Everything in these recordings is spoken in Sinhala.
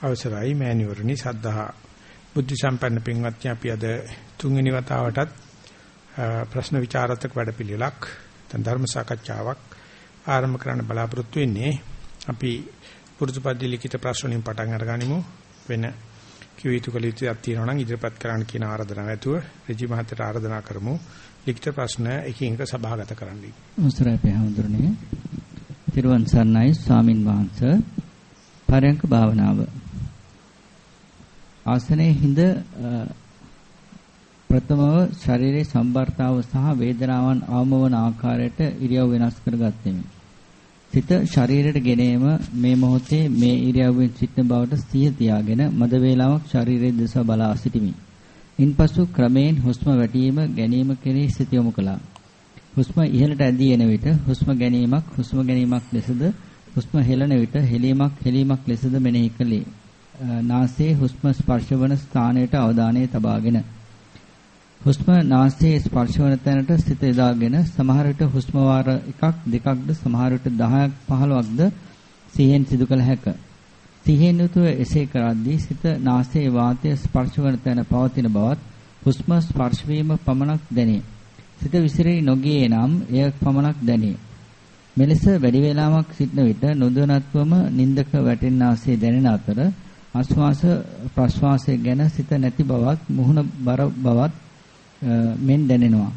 අවසරයි මෑණිවරණි සද්ධා බුද්ධ සම්පන්න පින්වත්නි අපි අද තුන්වෙනි වතාවටත් ප්‍රශ්න විචාරත්මක වැඩපිළිවෙලක් දැන් ධර්ම සාකච්ඡාවක් ආරම්භ කරන්න බලාපොරොත්තු වෙන්නේ අපි පුරුදුපද්‍ය ලිඛිත ප්‍රශ්න වලින් පටන් අරගනිමු වෙන කිව් යුතු කළ යුතුක් තියෙනවා නම් ඉදිරිපත් කරන්න කියන ආරාධනාව ඇතුව රජි මහත්තයට ආරාධනා කරමු ලිඛිත ප්‍රශ්න එකින් එක සභාගත කරන්න. අවසරයි පහවඳුරනේ. තිරුවන් සරණයි ස්වාමින් වහන්සේ. පරයන්ක භාවනාව ආසනයේ හිඳ ප්‍රථමව ශරීරයේ සම්බර්තාව සහ වේදනාවන් අවමවන ආකාරයට ඉරියව් වෙනස් කරගත්තෙමි. සිත ශරීරයට ගෙනීම මේ මොහොතේ මේ ඉරියව්වෙන් සිටින බවට සිහිය තියාගෙන මද වේලාවක් ශරීරයේ දෙස බලා සිටිමි. ඉන්පසු ක්‍රමයෙන් හුස්ම වැටීම ගැනීම කෙරෙහි සිත යොමු කළා. හුස්ම ඉහළට ඇදී එන විට හුස්ම ගැනීමක් හුස්ම ගැනීමක් ලෙසද හුස්ම හෙළන විට හෙලීමක් හෙලීමක් ලෙසද මෙනෙහි කළේ. නාසයේ හුස්ම ස්පර්ශවන ස්ථානයට අවධානය තබාගෙන හුස්ම නාසයේ ස්පර්ශවන තැනට සිත යොදාගෙන සමහර විට හුස්ම වාර එකක් දෙකක්ද සමහර විට 10ක් 15ක්ද සිහියෙන් සිදු කළ හැකිය. සිහියෙන් යුතුව එසේ කරද්දී සිත නාසයේ වාතය ස්පර්ශවන තැන පවතින බවත් හුස්ම ස්පර්ශ වීම පමණක් දැනේ. සිත විසිරී නොගියේ නම් එය පමණක් දැනේ. මෙලෙස වැඩි වේලාවක් සිටන විට නොදැනත්වම නින්දක වැටෙනාසේ දැනෙන අතර ආශ්වාස ප්‍රශ්වාසය ගැන සිත නැති බවත් මුහුණ බර බවත් මෙන් දැනෙනවා.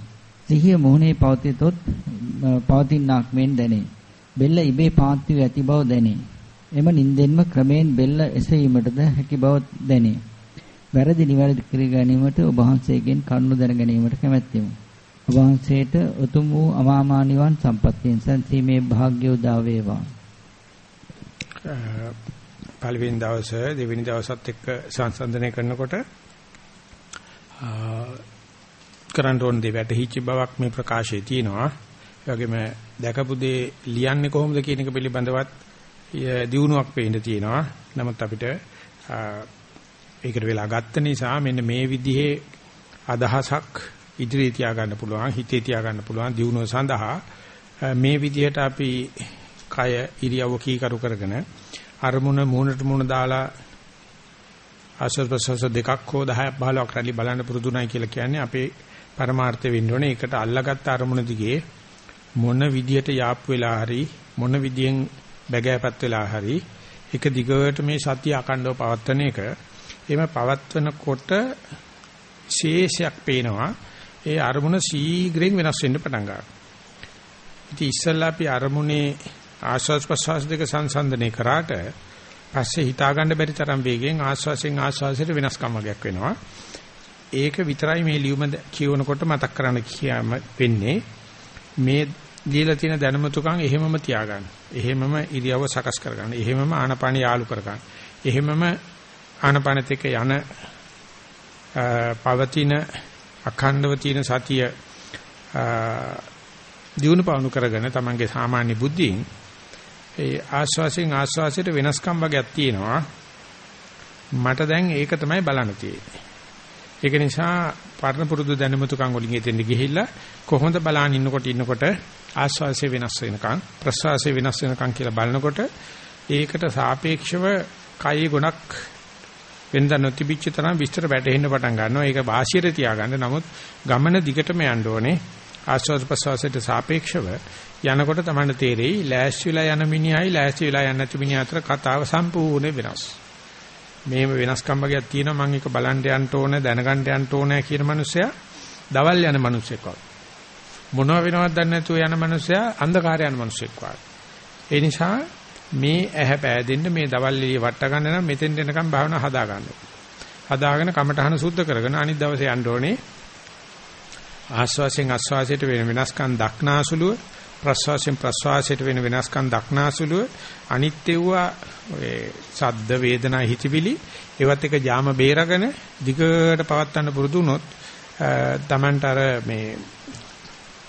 සිහිය මුහුණේ පවතිතොත් පවතිනාක් මෙන් දැනේ. බෙල්ල ඉබේ පාත් වී ඇති බව දැනේ. එම නින්දෙන්ම ක්‍රමයෙන් බෙල්ල එසවීමටද හැකි බව දැනේ. වැරදි නිවැරදි කර ගැනීමට ඔබ වහන්සේගෙන් කරුණු දැන ගැනීමට කැමැත්තෙමු. ඔබ වහන්සේට උතුම් වූ අමාමා නිවන් සම්පත්තියෙන් සැනසීමේ වාග්ය උදා වේවා. පළවෙනි දවසේ දෙවෙනි දවසත් එක්ක සංසන්දනය කරනකොට කරන්න ඕන දේ වැටහිච්ච බවක් මේ ප්‍රකාශයේ තියෙනවා. ඒ වගේම දැකපු දේ ලියන්නේ කොහොමද කියන එක පිළිබඳවත් දියුණුවක් පේන්න තියෙනවා. නමුත් අපිට ඒකට වෙලා ගත්ත නිසා මෙන්න මේ විදිහේ අදහසක් ඉදිරියේ තියාගන්න පුළුවන්, හිතේ තියාගන්න පුළුවන් දියුණුව සඳහා මේ විදිහට අපි කය ඉරියව්ව කීකරු කරගෙන අරමුණ මූණට මූණ දාලා ආශ්වාස ප්‍රශ්වාස දෙකක් හෝ 10ක් 15ක් රැලි බලන්න පුරුදුණයි කියලා කියන්නේ අපේ පරමාර්ථය වෙන්න ඕනේ. ඒකට අල්ලාගත්ත අරමුණ දිගේ මොන විදියට යාප් වෙලා හරි මොන විදියෙන් බැගෑපත් වෙලා හරි එක දිගට මේ සතිය අකණ්ඩව පවත්වන එක එහෙම පවත්වනකොට ශේෂයක් පේනවා. ඒ අරමුණ ශීඝ්‍රයෙන් වෙනස් වෙන්න පටන් ගන්නවා. ඉතින් ඉස්සල්ලා අපි අරමුණේ ආශ්වාස ප්‍රශ්වාස දෙක සංසන්දනය කරාට පස්සේ හිතා ගන්න බැරි තරම් වේගෙන් ආශ්වාසයෙන් ආශ්වාසයට වෙනස්කම් වගේක් වෙනවා. ඒක විතරයි මේ ලියුම කියවනකොට මතක් කරන්න කියම වෙන්නේ. මේ ලියලා තියෙන දැනුමතුකම් එහෙමම තියාගන්න. එහෙමම ඉරියව්ව සකස් කරගන්න. එහෙමම ආනපාන යාලු කරගන්න. එහෙමම ආනපානෙත් එක්ක යන පවතින අඛණ්ඩව තියෙන සතිය දිනු පවණු කරගෙන තමන්ගේ සාමාන්‍ය බුද්ධියෙන් ඒ ආස්වාසයෙන් ආස්වාසයට වෙනස්කම් වර්ගයක් තියෙනවා. මට දැන් ඒක තමයි බලන්න තියෙන්නේ. ඒක නිසා පරණ පුරුදු දැනුමතුකම් වලින් එතෙන්ට ගිහිල්ලා කොහොමද බලන් ඉන්නකොට ඉන්නකොට ආස්වාසය වෙනස් වෙනකන් ප්‍රස්වාසය වෙනස් වෙනකන් කියලා බලනකොට ඒකට සාපේක්ෂව කයි ගුණක් වෙනදා නොතිබිච්ච තරම් විස්තර වැටෙන්න පටන් ගන්නවා. ඒක වාසියට තියාගන්න. නමුත් ගමන දිගටම යන්න ඕනේ. ආස්වාද ප්‍රසවාසයට සාපේක්ෂව යනකොට තමයි තේරෙයි ලෑස්තිලා යන මිනිහයි ලෑස්ති වෙලා යන නැති මිනිහ අතර කතාව සම්පූර්ණ වෙනස්. මේම වෙනස්කම් වර්ගයක් තියෙනවා මම ඒක බලන්න යන්න ඕන දැනගන්න යන්න ඕන කියන මිනිසයා දවල් යන මිනිසෙක් වගේ. මොනව වෙනවද දන්නේ නැතුව යන මිනිසයා අන්ධකාරය යන මිනිසෙක් වගේ. ඒ නිසා මේ ඇහැ පෑදෙන්න මේ දවල් එළිය වට ගන්න නම් මෙතෙන් එනකම් භාවනා හදා ගන්න. හදාගෙන කමටහන සුද්ධ කරගෙන අනිත් දවසේ යන්න ඕනේ. ආස්වාසයෙන් ආස්වාසයට වෙන වෙනස්කම් දක්නාසුලුව ප්‍රස්වාසයෙන් ප්‍රස්වාසයට වෙන වෙනස්කම් දක්නාසුලුව අනිත්‍යවා ඔය සද්ද වේදනා හිතවිලි ඒවත් එක ජාම බේරගෙන දිගට පවත්වන්න පුරුදු වුණොත් Tamanට අර මේ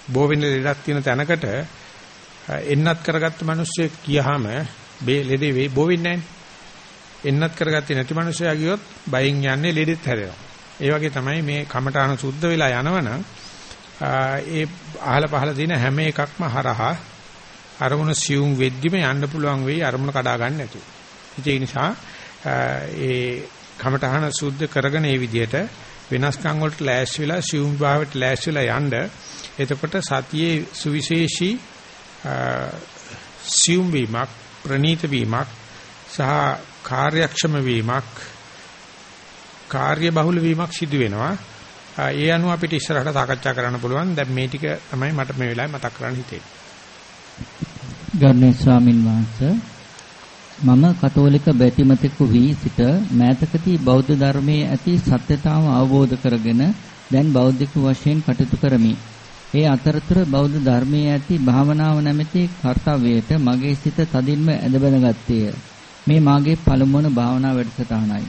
බෝවෙන ලෙඩක් තියෙන තැනකට එන්නත් කරගත්ත මිනිස්සෙක් ගියාම ලෙඩේ වේ බෝ වෙන්නේ නැහැ. එන්නත් කරගත්තේ නැති මිනිස්සයා ගියොත් බයෙන් යන්නේ ලෙඩෙත් හැදෙනවා. ඒ වගේ තමයි මේ කමඨාන සුද්ධ වෙලා යනවනම් ඒ අහල පහල දින හැම එකක්ම හරහා අරමුණ සියුම් වෙද්දිම යන්න පුළුවන් වෙයි අරමුණ කඩා ගන්න නැතුව. ඒ නිසා ඒ කමඨහන සුද්ධ කරගෙන ඒ විදිහට වෙනස්කම් වලට ලෑස්ති වෙලා සියුම් භාවයට ලෑස්ති වෙලා යන්න එතකොට සතියේ සුවිශේෂී සියුම් වීමක් ප්‍රනීත වීමක් සහ කාර්යක්ෂම වීමක් කාර්ය බහුල වීමක් සිදු වෙනවා. ඒ අනුව අපිට ඉස්සරහට සාකච්ඡා කරන්න පුළුවන්. දැන් මේ ටික තමයි මට මේ වෙලාවේ මතක් කරන්න හිතෙන්නේ. ගෞරවනීය ස්වාමින් වහන්සේ මම කතෝලික බැතිමතෙකු වී සිට මෑතකදී බෞද්ධ ධර්මයේ ඇති සත්‍යතාව අවබෝධ කරගෙන දැන් බෞද්ධික වශයෙන් කටයුතු කරමි. ඒ අතරතුර බෞද්ධ ධර්මයේ ඇති භාවනාව නැමැති කාර්යවයට මගේ සිත තදින්ම ඇදබැඳ ගත්තේය. මේ මාගේ පළමුවන භාවනා වැඩසටහනයි.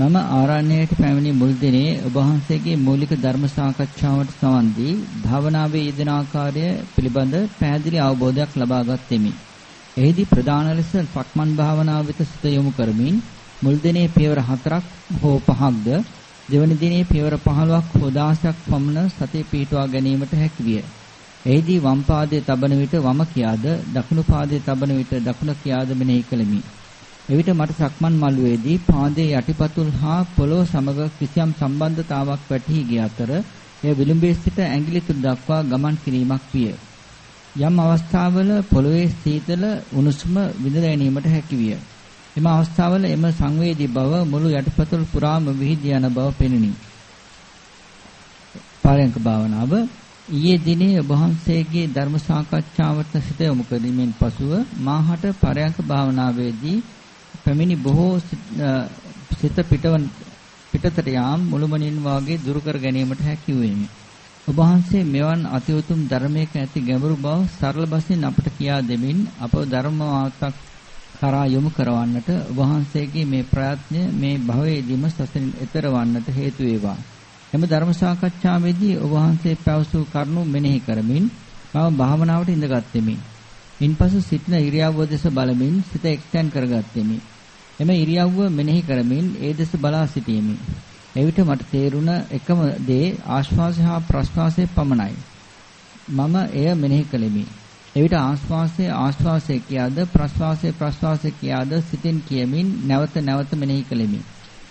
මම ආරණ්‍යයට පැමිණි මුල් දිනේ ඔබ වහන්සේගේ මූලික ධර්ම සාකච්ඡාවට සවන් දී භාවනාවේ යෙදෙන ආකාරය පිළිබඳ පැහැදිලි අවබෝධයක් ලබා ගත්ෙමි. එෙහිදී ප්‍රධාන ලෙස සක්මන් භාවනාව වෙත සිත යොමු කරමින් මුල් දිනේ පියවර 4ක් හෝ 5ක්ද දෙවන දිනේ පියවර 15ක් හෝ 16ක් පමණ සතිය පිටවා ගැනීමට හැකියිය. එෙහිදී වම් පාදයේ තබන විට වම කියාද දකුණු පාදයේ තබන විට දකුණ කියාද මෙනෙහි කළෙමි. එවිට මට සක්මන් මළුවේදී පාදයේ යටිපතුල් හා පොළොව සමග කිසියම් සම්බන්ධතාවක් වැටහි ගිය අතර එය විලුඹේ සිට ඇඟිලි තුඩ දක්වා ගමන් කිරීමක් විය. යම් අවස්ථාවල පොළොවේ සීතල උණුසුම විඳ ගැනීමට හැකි විය. එම අවස්ථාවල එම සංවේදී බව මුළු යටිපතුල් පුරාම විහිදී යන බව පෙනුනි. පාරයන්ක භාවනාව ඊයේ දිනේ ඔබ වහන්සේගේ ධර්ම සාකච්ඡාවට සිත යොමු කිරීමෙන් පසුව මාහට පරයන්ක භාවනාවේදී පැමිණි බොහෝ සිත පිටවන් පිටතට යාම් මුළුමනින් වාගේ දුරු කර ගැනීමට හැකි වෙමි. ඔබ වහන්සේ මෙවන් අති උතුම් ධර්මයක ඇති ගැඹුරු බව සරල බසින් අපට කියා දෙමින් අප ධර්ම වාතක් කරා යොමු කරවන්නට ඔබ වහන්සේගේ මේ ප්‍රයත්නය මේ භවයේදීම සසරින් එතර වන්නට හේතු වේවා. එම ධර්ම සාකච්ඡාවේදී ඔබ වහන්සේ පැවසූ කරුණු මෙනෙහි කරමින් මම භාවනාවට ඉඳගත්ෙමි. ඉන්පසු සිටින ඉරියව්ව දෙස බලමින් සිත එක්තැන් කරගත්ෙමි. එම ඉරියව්ව මෙනෙහි කරමින් ඒ දෙස බලා සිටීමි. එවිට මට තේරුණ එකම දේ ආශ්වාසය හා ප්‍රශ්වාසය පමණයි. මම එය මෙනෙහි කළෙමි. එවිට ආශ්වාසය ආශ්වාසය කියාද ප්‍රශ්වාසය ප්‍රශ්වාසය කියාද සිතින් කියමින් නැවත නැවත මෙනෙහි කළෙමි.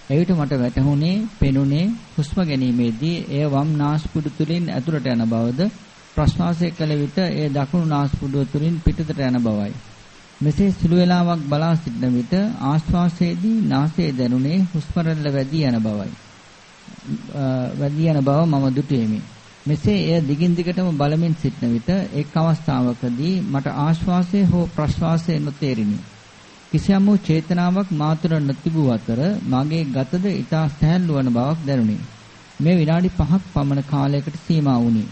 එවිට මට වැටහුණේ පෙනුනේ හුස්ම ගැනීමේදී එය වම් නාස්පුඩු තුලින් ඇතුළට යන බවද ප්‍රශ්වාසය කළ විට එය දකුණු නාස්පුඩුව තුලින් පිටතට යන බවයි. මෙසේ සුළු වේලාවක් බලා සිටන විට ආශ්වාසයේදී නාසයේ දැනුනේ හුස්ම රැල්ල වැඩි යන බවයි. වැඩි යන බව මම දුටුවෙමි. මෙසේ එය දිගින් දිගටම බලමින් සිටන විට එක් අවස්ථාවකදී මට ආශ්වාසය හෝ ප්‍රශ්වාසය නොතේරිනි. කිසියම් වූ චේතනාවක් මා තුළ නොතිබූ අතර මගේ ගතද ඊටා සැහැල්ලු වන බවක් දැනුනි. මේ විනාඩි 5ක් පමණ කාලයකට සීමා වුණි.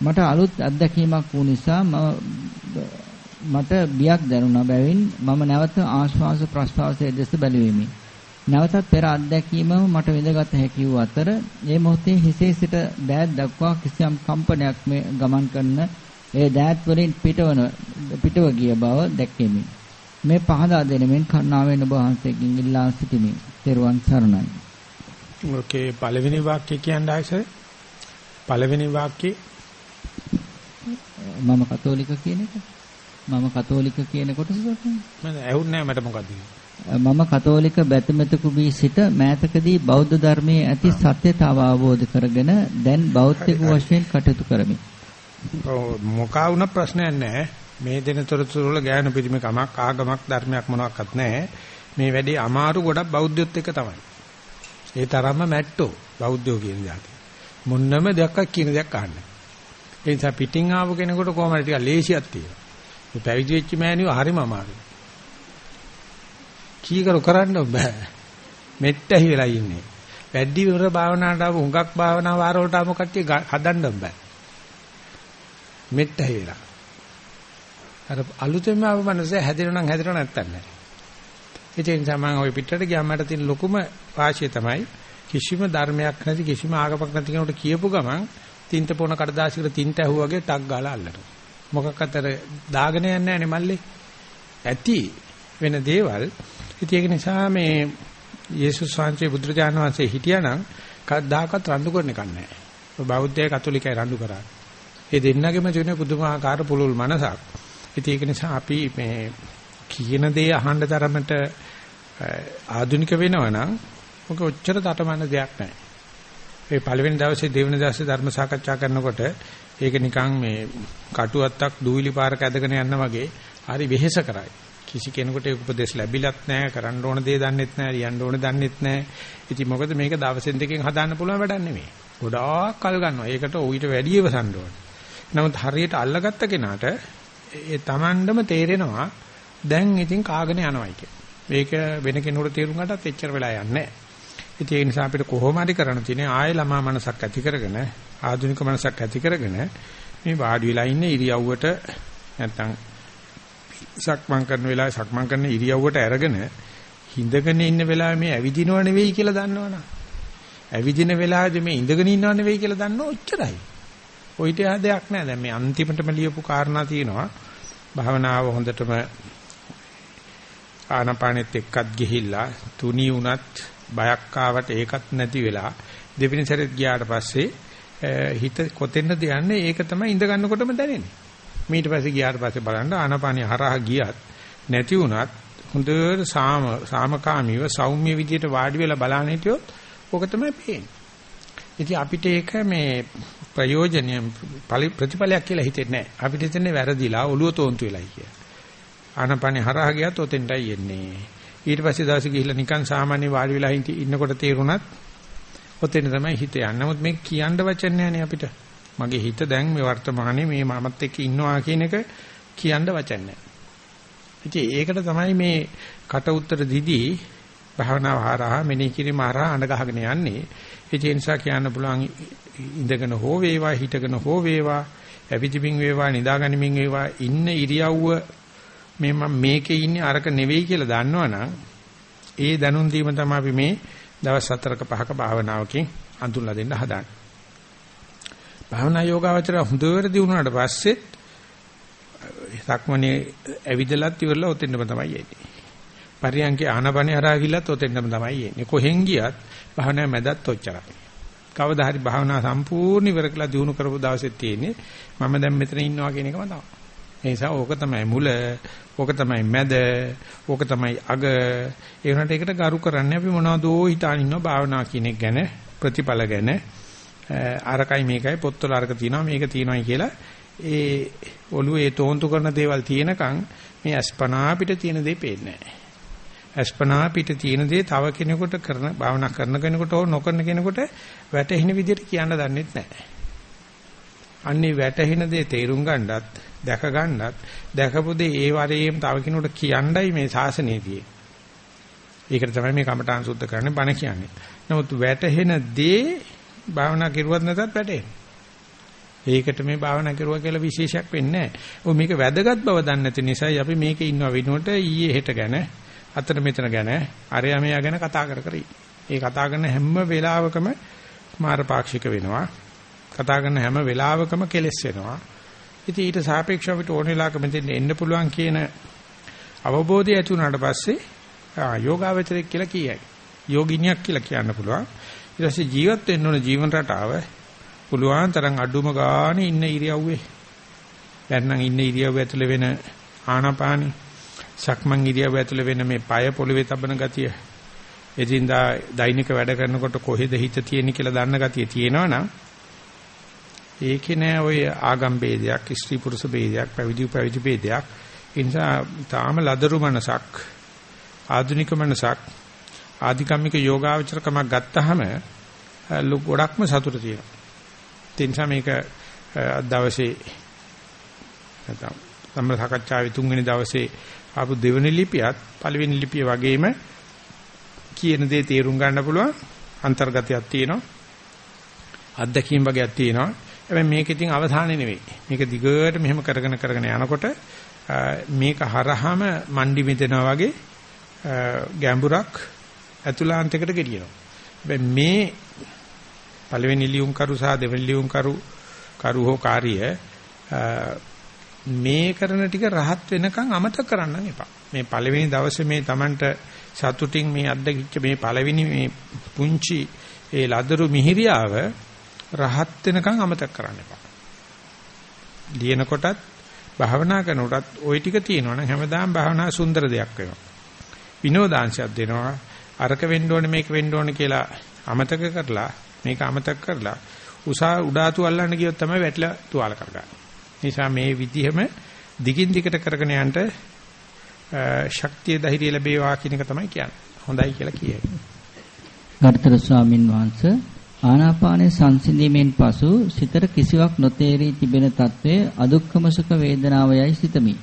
මට අලුත් අත්දැකීමක් වූ නිසා මම මට බියක් දැනුණා බැවින් මම නැවත ආශ්වාස ප්‍රශ්වාසයේ දෙස බැලුවෙමි. නැවතත් පෙර අත්දැකීමම මට විඳගත හැකි වූ අතර මේ මොහොතේ හිසේ සිට දෑත් දක්වා කිසියම් කම්පනයක් මේ ගමන් කරන ඒ දෑත් වලින් පිටවන පිටව ගිය බව දැක්කෙමි. මේ පහදා දෙනෙමින් කරුණාවෙන් ඔබ වහන්සේකින් ඉල්ලා සිටිමි. ත්වන් සරණයි. ඕකේ පළවෙනි වාක්‍ය කියන්නේ ආයසර් පළවෙනි වාක්‍යේ මම කතෝලික කියන එක මම කතෝලික කියන කොටසට මම ඇහුන්නේ මට මොකද්ද මම කතෝලික බැතිමතකු වී සිට මෑතකදී බෞද්ධ ධර්මයේ ඇති සත්‍යතාව අවබෝධ කරගෙන දැන් බෞද්ධික වශයෙන් කටයුතු කරමි. ඔව් මොකා වුණ ප්‍රශ්නයක් නැහැ. මේ දෙන තොරතුරු වල ගෑනු පිළිමේ කමක් ආගමක් ධර්මයක් මොනවත් නැහැ. මේ වැඩේ අමාරු ගොඩක් බෞද්ධයොත් එක තමයි. ඒ තරම්ම මැට්ටෝ බෞද්ධයෝ කියන જાති. මොන්නම දෙයක් කියන දෙයක් අහන්නේ. ඒ නිසා පිටින් ආව කෙනෙකුට කොහොමද ටිකක් ලේසියක් තියෙනවා. මේ පැවිදි වෙච්ච මෑණියෝ හරිම අමාරුයි. කීකරු කරන්න බෑ. මෙට්ටහි වෙලා ඉන්නේ. වැඩි විතර භාවනාවට ආව හුඟක් භාවනා වාර වලට ආව කට්ටිය හදන්න බෑ. මෙට්ටහි වෙලා. අර අලුතෙන්ම ආව මනස හැදෙන්න නම් හැදෙන්න නැත්තන් නෑ. ඒ නිසා මම ওই පිටරට ගියාම මට තියෙන ලොකුම වාසිය තමයි කිසිම ධර්මයක් නැති කිසිම ආගමක් නැති කෙනෙකුට කියපු ගමන් තින්ත පොන කඩදාසියකට තින්ත ඇහුවාගේ ටක් ගාලා අල්ලනවා. මොකක්වත් අර දාගෙන යන්නේ නැහැ මල්ලේ. ඇති වෙන දේවල්. ඉතින් ඒක නිසා මේ යේසුස් වහන්සේ බුදුරජාණන් වහන්සේ හිටියානම් කවදාකවත් රණ්ඩු කරන්න කන්නේ නැහැ. බෞද්ධය කතෝලිකයි රණ්ඩු කරා. ඒ දෙන්නගෙම තියෙන පුදුමාකාර පුලුල් මනසක්. ඉතින් ඒක නිසා අපි මේ කියන දේ අහන්න තරමට ආධුනික වෙනවා නම් ඔක ඔච්චර තටමන දෙයක් නැහැ. ඒ පළවෙනි දවසේ දෙවෙනි දවසේ ධර්ම සාකච්ඡා කරනකොට ඒක නිකන් මේ කටුවත්තක් දූවිලි පාරක ඇදගෙන යනවා වගේ හරි වෙහෙස කරයි. කිසි කෙනෙකුට ඒ උපදේශ ලැබිලත් නැහැ, කරන්න ඕන දේ දන්නෙත් නැහැ, ලියන්න ඕන දන්නෙත් නැහැ. ඉතින් මොකද මේක දවසෙන් දෙකෙන් හදාන්න පුළුවන් වැඩක් නෙමෙයි. ගොඩාක් කල් ගන්නවා. ඒකට ඌට වැඩි ඉවසන්න ඕන. නමුත් හරියට අල්ලගත්ත කෙනාට ඒ Tamandම තේරෙනවා දැන් ඉතින් කාගෙන යනවායි කියලා. මේක වෙන කෙනෙකුට තේරුම් ගන්නත් එච්චර වෙලා යන්නේ නැහැ. ඉතින් ඒ නිසා අපිට කොහොම හරි කරන්න තියෙන්නේ ආයෙ ළමා මනසක් ඇති කරගෙන ආධුනික මනසක් ඇති කරගෙන මේ වාඩි වෙලා ඉන්න ඉරියව්වට නැත්තම් සක්මන් කරන වෙලාවේ සක්මන් කරන ඉරියව්වට අරගෙන හිඳගෙන ඉන්න වෙලාවේ මේ ඇවිදිනව නෙවෙයි කියලා දන්නවනම් ඇවිදින වෙලාවේදී මේ ඉඳගෙන ඉන්නව නෙවෙයි කියලා දන්නව ඔච්චරයි. ඔయిత දෙයක් නෑ. දැන් මේ අන්තිමටම ලියපු කාරණා තියෙනවා. භාවනාව හොඳටම ආනපානෙත් එක්කත් ගිහිල්ලා තුනී වුණත් බයක් ආවට ඒකත් නැති වෙලා දෙවෙනි සැරේත් ගියාට පස්සේ හිත කොතෙන්ද යන්නේ ඒක තමයි ඉඳ ගන්නකොටම දැනෙන්නේ. ඊට පස්සේ ගියාට පස්සේ බලන්න ආනපානිය හරහා ගියත් නැති වුණත් හොඳට සාම සාමකාමීව සෞම්‍ය විදියට වාඩි වෙලා බලන්න හිටියොත් ඕක තමයි පේන්නේ. ඉතින් අපිට ඒක මේ ප්‍රයෝජනීය ප්‍රතිඵලයක් කියලා හිතෙන්නේ නැහැ. අපිට හිතන්නේ වැරදිලා ඔළුව තෝන්තු වෙලයි කියලා. ආනපනේ හරහා ගියත් ඔතෙන්ටයි එන්නේ. ඊට පස්සේ දවසේ ගිහිල්ලා නිකන් සාමාන්‍ය වාඩි වෙලා ඉන්නකොට තේරුණත් ඔතෙන් තමයි හිත යන්නේ. නමුත් මේ කියන්න වචන නැහැනේ අපිට. මගේ හිත දැන් මේ වර්තමානයේ මේ මමත් එක්ක ඉන්නවා කියන එක කියන්න වචන නැහැ. ඉතින් ඒකට තමයි මේ කට උතර දිදී භාවනාව හරහා මෙනෙහි කිරීම හරහා අඬ ගහගෙන යන්නේ. ඒ නිසා කියන්න පුළුවන් ඉඳගෙන හෝ වේවා හිටගෙන හෝ වේවා ඇවිදිමින් වේවා නිදාගනිමින් වේවා ඉන්න ඉරියව්ව මේ මම මේකේ ඉන්නේ අරක නෙවෙයි කියලා දන්නවනම් ඒ දැනුම් දීම තමයි අපි මේ දවස් 4ක 5ක භාවනාවකින් අඳුල්ලා දෙන්න හදාන්නේ. භාවනා යෝගාවචර හොඳට දිනුනාට පස්සේ සක්මනේ ඇවිදලත් ඉවරලා ඔතෙන්ම තමයි යන්නේ. පරියන්කේ ආනපනේ හරහා ගිල්ලත් ඔතෙන්ම තමයි යන්නේ. කොහෙන් ගියත් භාවනා මැදත් ඔච්චරයි. කවදා හරි භාවනා සම්පූර්ණ ඉවර කළා දිනු කරපු දවසෙත් තියෙන්නේ මම දැන් මෙතන ඉන්නවා කියන එකම තමයි. ඒ නිසා ඕක තමයි මුල, ඕක තමයි මැද, ඕක තමයි අග. ඒ වුණාට ඒකට ගරු කරන්නේ අපි මොනවදෝ හිතාන ඉන්නවා භාවනා කියන එක ගැන, ප්‍රතිඵල ගැන. අරකයි මේකයි පොත්වල අරක තියෙනවා මේක තියෙනවායි කියලා ඒ ඔළුවේ ඒ තෝන්තු කරන දේවල් තියෙනකන් මේ අස්පනා පිට තියෙන දේ පේන්නේ නැහැ. අස්පනා පිට තියෙන දේ තව කෙනෙකුට කරන භාවනා කරන කෙනෙකුට හෝ නොකරන කෙනෙකුට වැටහෙන විදිහට කියන්න දන්නෙත් නැහැ. අන්නේ වැටහෙන දේ තේරුම් ගන්නත් දැක ගන්නත් දැකපු දේ ඒ වරේම තව කෙනෙකුට කියන්නයි මේ ශාසනයේදී. ඒකට තමයි මේ කමඨාන් සුද්ධ කරන්නේ බණ කියන්නේ. නමුත් වැටහෙන දේ භාවනා කරුවත් නැතත් වැටෙන්නේ. ඒකට මේ භාවනා කරුවා කියලා විශේෂයක් වෙන්නේ නැහැ. ඔය මේක වැදගත් බව දන්නේ නැති නිසායි අපි මේකේ ඉන්නව වෙනුවට ඊයේ හෙට ගැන අතර මෙතන ගැන අරයා මෙයා ගැන කතා කර කර ඒ කතා කරන හැම වෙලාවකම මාර පාක්ෂික වෙනවා. කතා කරන හැම වෙලාවකම කෙලස් වෙනවා. ඉතින් ඊට සාපේක්ෂව අපිට ඕන වෙලාවක මෙතෙන් එන්න පුළුවන් කියන අවබෝධය ඇති වුණාට පස්සේ ආ යෝගාවචරයක් කියලා කියයි. යෝගිනියක් කියලා කියන්න පුළුවන්. ඊට පස්සේ ජීවත් වෙන්න ඕන ජීවන රටාව පුළුවන් තරම් අඩුම ගානේ ඉන්න ඉරියව්වේ දැන් නම් ඉන්න ඉරියව්ව ඇතුලේ වෙන ආනාපානි සක්මන් ඉරියව්ව ඇතුලේ වෙන මේ পায় පොළවේ තබන ගතිය එදින්දා දෛනික වැඩ කරනකොට කොහෙද හිත තියෙන්නේ කියලා දන්න ගතිය තියෙනවනම් ඒකේ නෑ ඔය ආගම් ભેදයක්, ස්ත්‍රී පුරුෂ ભેදයක්, පැවිදි පැවිදි ભેදයක්. ඒ නිසා තාම ලදරු මනසක්, ආධුනික මනසක්, ආධිකම්මික යෝගාවචරකමක් ගත්තාම ලොකු ගොඩක්ම සතුට තියෙනවා. ඒ නිසා මේක දවසේ නැත්නම් සම්ම සාකච්ඡාවේ තුන්වෙනි දවසේ ආපු දෙවෙනි ලිපියත් පළවෙනි ලිපිය වගේම කියන දේ තේරුම් ගන්න පුළුවන් අන්තර්ගතයක් තියෙනවා අත්දැකීම් වගේක් තියෙනවා හැබැයි මේක ඉතින් අවධානය නෙවෙයි මේක දිගට මෙහෙම කරගෙන කරගෙන යනකොට මේක හරහාම මණ්ඩි මෙදෙනවා වගේ ගැඹුරක් අතුලාන්තයකට ගෙනියනවා හැබැයි මේ පළවෙනි ලියුම් කරු සහ දෙවෙනි ලියුම් කරු කරු හෝ කාර්ය මේ කරන ටික රහත් වෙනකන් අමතක කරන්න එපා. මේ පළවෙනි දවසේ මේ Tamanට සතුටින් මේ අද්දකිච්ච මේ පළවෙනි මේ පුංචි ඒ ලදරු මිහිරියාව රහත් වෙනකන් අමතක කරන්න එපා. ලියන කොටත් භාවනා කරනකොටත් ওই ටික තියෙනවනම් හැමදාම භාවනා සුන්දර දෙයක් වෙනවා. විනෝදාංශයක් දෙනවා. අරක වෙන්න ඕනේ මේක වෙන්න ඕනේ කියලා අමතක කරලා මේක අමතක කරලා උසා උඩාතු අල්ලන්න ගියොත් තමයි වැටලා තුවාල කරගන්නේ. නිසා මේ විදිහම දිගින් දිගට කරගෙන යන්න ශක්තිය ධෛර්යය ලැබේවා කියන එක තමයි කියන්නේ. හොඳයි කියලා කියයි. ගරුතර ස්වාමින් වහන්සේ ආනාපානයේ සංසිඳීමෙන් පසු සිතට කිසිවක් නොතේරී තිබෙන తත්වය අදුක්කම සුඛ වේදනාවයයි සිතමි.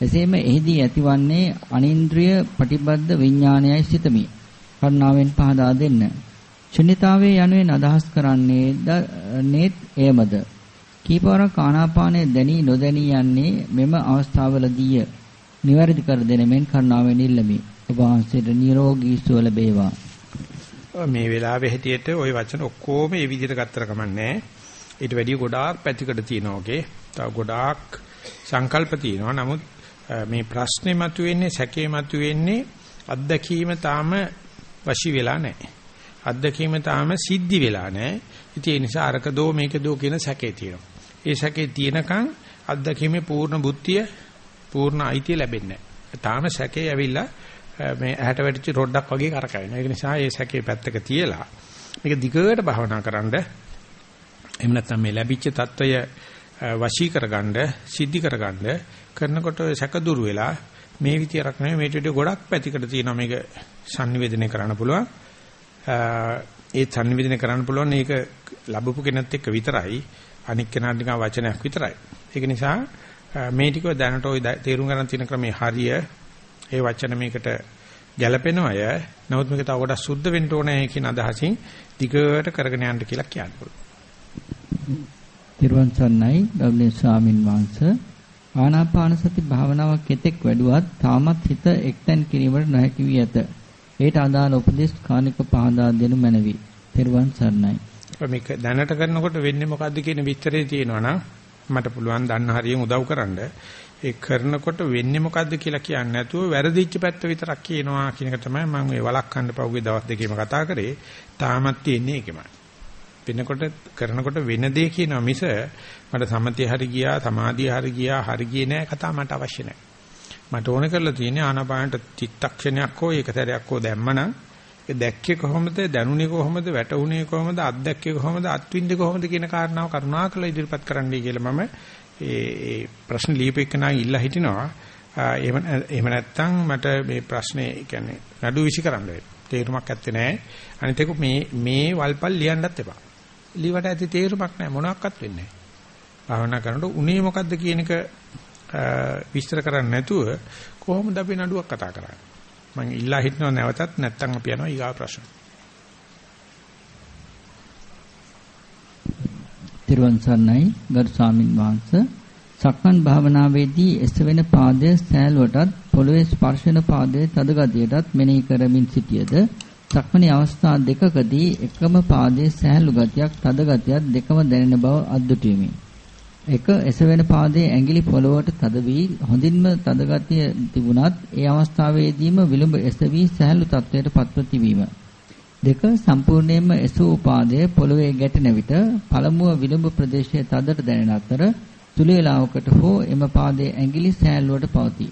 එසේම එහිදී ඇතිවන්නේ අනින්ද්‍රිය ප්‍රතිබද්ධ විඥානයයි සිතමි. කරුණාවෙන් පහදා දෙන්න. ශුන්‍යතාවයේ යනුවෙන් අදහස් කරන්නේ නේත් එයමද? කීපවරක් ආනාපානයේ දැනී නොදැනී යන්නේ මෙම අවස්ථාවවලදීය. නිවැරදි කර දෙන මෙන් කරුණාවෙන් ඉල්ලමි. ඔබ වහන්සේට නිරෝගී සුව ලැබේවා. මේ වෙලාවේ හැටියට ওই වචන ඔක්කොම මේ විදිහට ගත්තර කමන්නේ ඊට වැඩිය ගොඩාක් පැතිකඩ තියෙනවා ඔගේ. තව ගොඩාක් සංකල්ප තියෙනවා. නමුත් මේ ප්‍රශ්නේ මතුවෙන්නේ සැකේ මතුවෙන්නේ අත්දැකීම තාම වශී වෙලා නැහැ. අත්දැකීම තාම සිද්ධි වෙලා නැහැ. ඉතින් ඒ නිසා අරක දෝ මේක දෝ කියන සැකේ තියෙනවා. ඒ සැකේ තියෙනකන් අත්දැකීමේ පූර්ණ බුද්ධිය පූර්ණ අයිතිය ලැබෙන්නේ නැහැ. තාම සැකේ ඇවිල්ලා මේ ඇහැට වැටිච්ච රොඩක් වගේ කරකැවෙනවා. ඒක නිසා ඒ සැකේ පැත්තක තියලා මේක දිගට භවනා කරන්න එහෙම නැත්නම් මේ ලැබිච්ච తত্ত্বය වශී කරගන්න, සිද්ධි කරගන්න කරනකොට ඔය සැක දුරු වෙලා මේ විදිය රක්නේ මේ ටෙඩිය ගොඩක් පැතිකඩ තියෙනවා මේක sannivedana කරන්න පුළුවන්. ඒ sannivedana කරන්න පුළුවන් මේක ලැබපු කෙනෙක් එක්ක විතරයි අනික් කෙනාට නිකන් වචනයක් විතරයි. ඒක නිසා මේ ටික දැනට ওই තේරුම් ගන්න තියෙන ක්‍රමේ හරිය ඒ වචන මේකට ගැළපෙන අය නමුත් මේක තව කොටස් සුද්ධ වෙන්න ඕනේ කියන අදහසින් දිගට කරගෙන යන්න කියලා කියන්න පුළුවන්. තිරුවන් සරණයි ගෞරවනීය ස්වාමින් වහන්සේ ආනාපාන සති භාවනාවක් කෙතෙක් වැඩුවත් තාමත් හිත එක්තැන් කිරීමට නොහැකි වී ඇත. ඒට අදාළ උපදේශ කානික පහදා දෙනු මැනවි. තෙරුවන් සරණයි. මේක දැනට කරනකොට වෙන්නේ මොකද්ද කියන විස්තරේ තියෙනවා නම් මට පුළුවන් දන්න හරියෙන් උදව් කරන්න. ඒ කරනකොට වෙන්නේ මොකද්ද කියලා කියන්නේ නැතුව වැරදිච්ච පැත්ත විතරක් කියනවා කියන එක තමයි මම මේ වළක්වන්න පහුගිය දවස් දෙකේම කතා කරේ. තාමත් තියෙන්නේ ඒකමයි. වෙනකොට කරනකොට වෙන දේ කියනවා මිස මට සමතේ හරි ගියා සමාධිය හරි ගියා හරි ගියේ නෑ කතා මට අවශ්‍ය නෑ. මට ඕන කරලා තියෙන්නේ ආනාපානට චිත්තක්ෂණයක් හෝ ඒක සැරයක් හෝ දැම්මනම් ඒ දැක්කේ කොහොමද දැනුනේ කොහොමද වැටුනේ කොහොමද අත්දැක්කේ කොහොමද අත්විඳේ කොහොමද කියන කාරණාව කරුණාකරලා ඉදිරිපත් කරන්නයි කියලා මම ඒ ප්‍රශ්න ලියපෙන්නා ඉල්ලා හිටිනවා. එහෙම එහෙම නැත්නම් මට මේ ප්‍රශ්නේ කියන්නේ නඩු විසි කරන්න වෙයි. තේරුමක් ඇත්තේ නැහැ. අනිත් එක මේ මේ වල්පල් ලියන්නත් එපා. ලිවට ඇති තේරුමක් නැහැ මොනවත් වෙන්නේ නැහැ. භාවනා කරනකොට උනේ මොකද්ද කියන එක විස්තර කරන්නේ නැතුව කොහොමද අපි නඩුවක් කතා කරන්නේ? මම ඉල්ලා හිටනව නැවතත් නැත්තම් අපි යනවා ඊගා ප්‍රශ්න. තිරුවන් සරණයි ගරු ස්වාමින් වහන්සේ සක්මන් භාවනාවේදී එසවෙන පාදය සෑල්වටත් පොළවේ ස්පර්ශන පාදයේ තද ගතියටත් මෙනෙහි කරමින් සිටියද සක්මනේ අවස්ථා දෙකකදී එකම පාදයේ සෑහළු ගතියක් තද ගතියක් දෙකම දැනෙන බව අද්දුටුවෙමි. එක එසවෙන පාදයේ ඇඟිලි පොළවට තද වී හොඳින්ම තද ගතිය තිබුණත් ඒ අවස්ථාවේදීම විලුඹ එසවි සෑහළු තත්වයට පත්ව තිබීම. දෙක සම්පූර්ණයෙන්ම එසවූ පාදයේ පොළවේ ගැටෙන විට පළමුව විලුඹ ප්‍රදේශයේ තදට දැනෙන අතර සුළු වේලාවකට හෝ එම පාදයේ ඇඟිලි සෑල්ලුවට පවතී.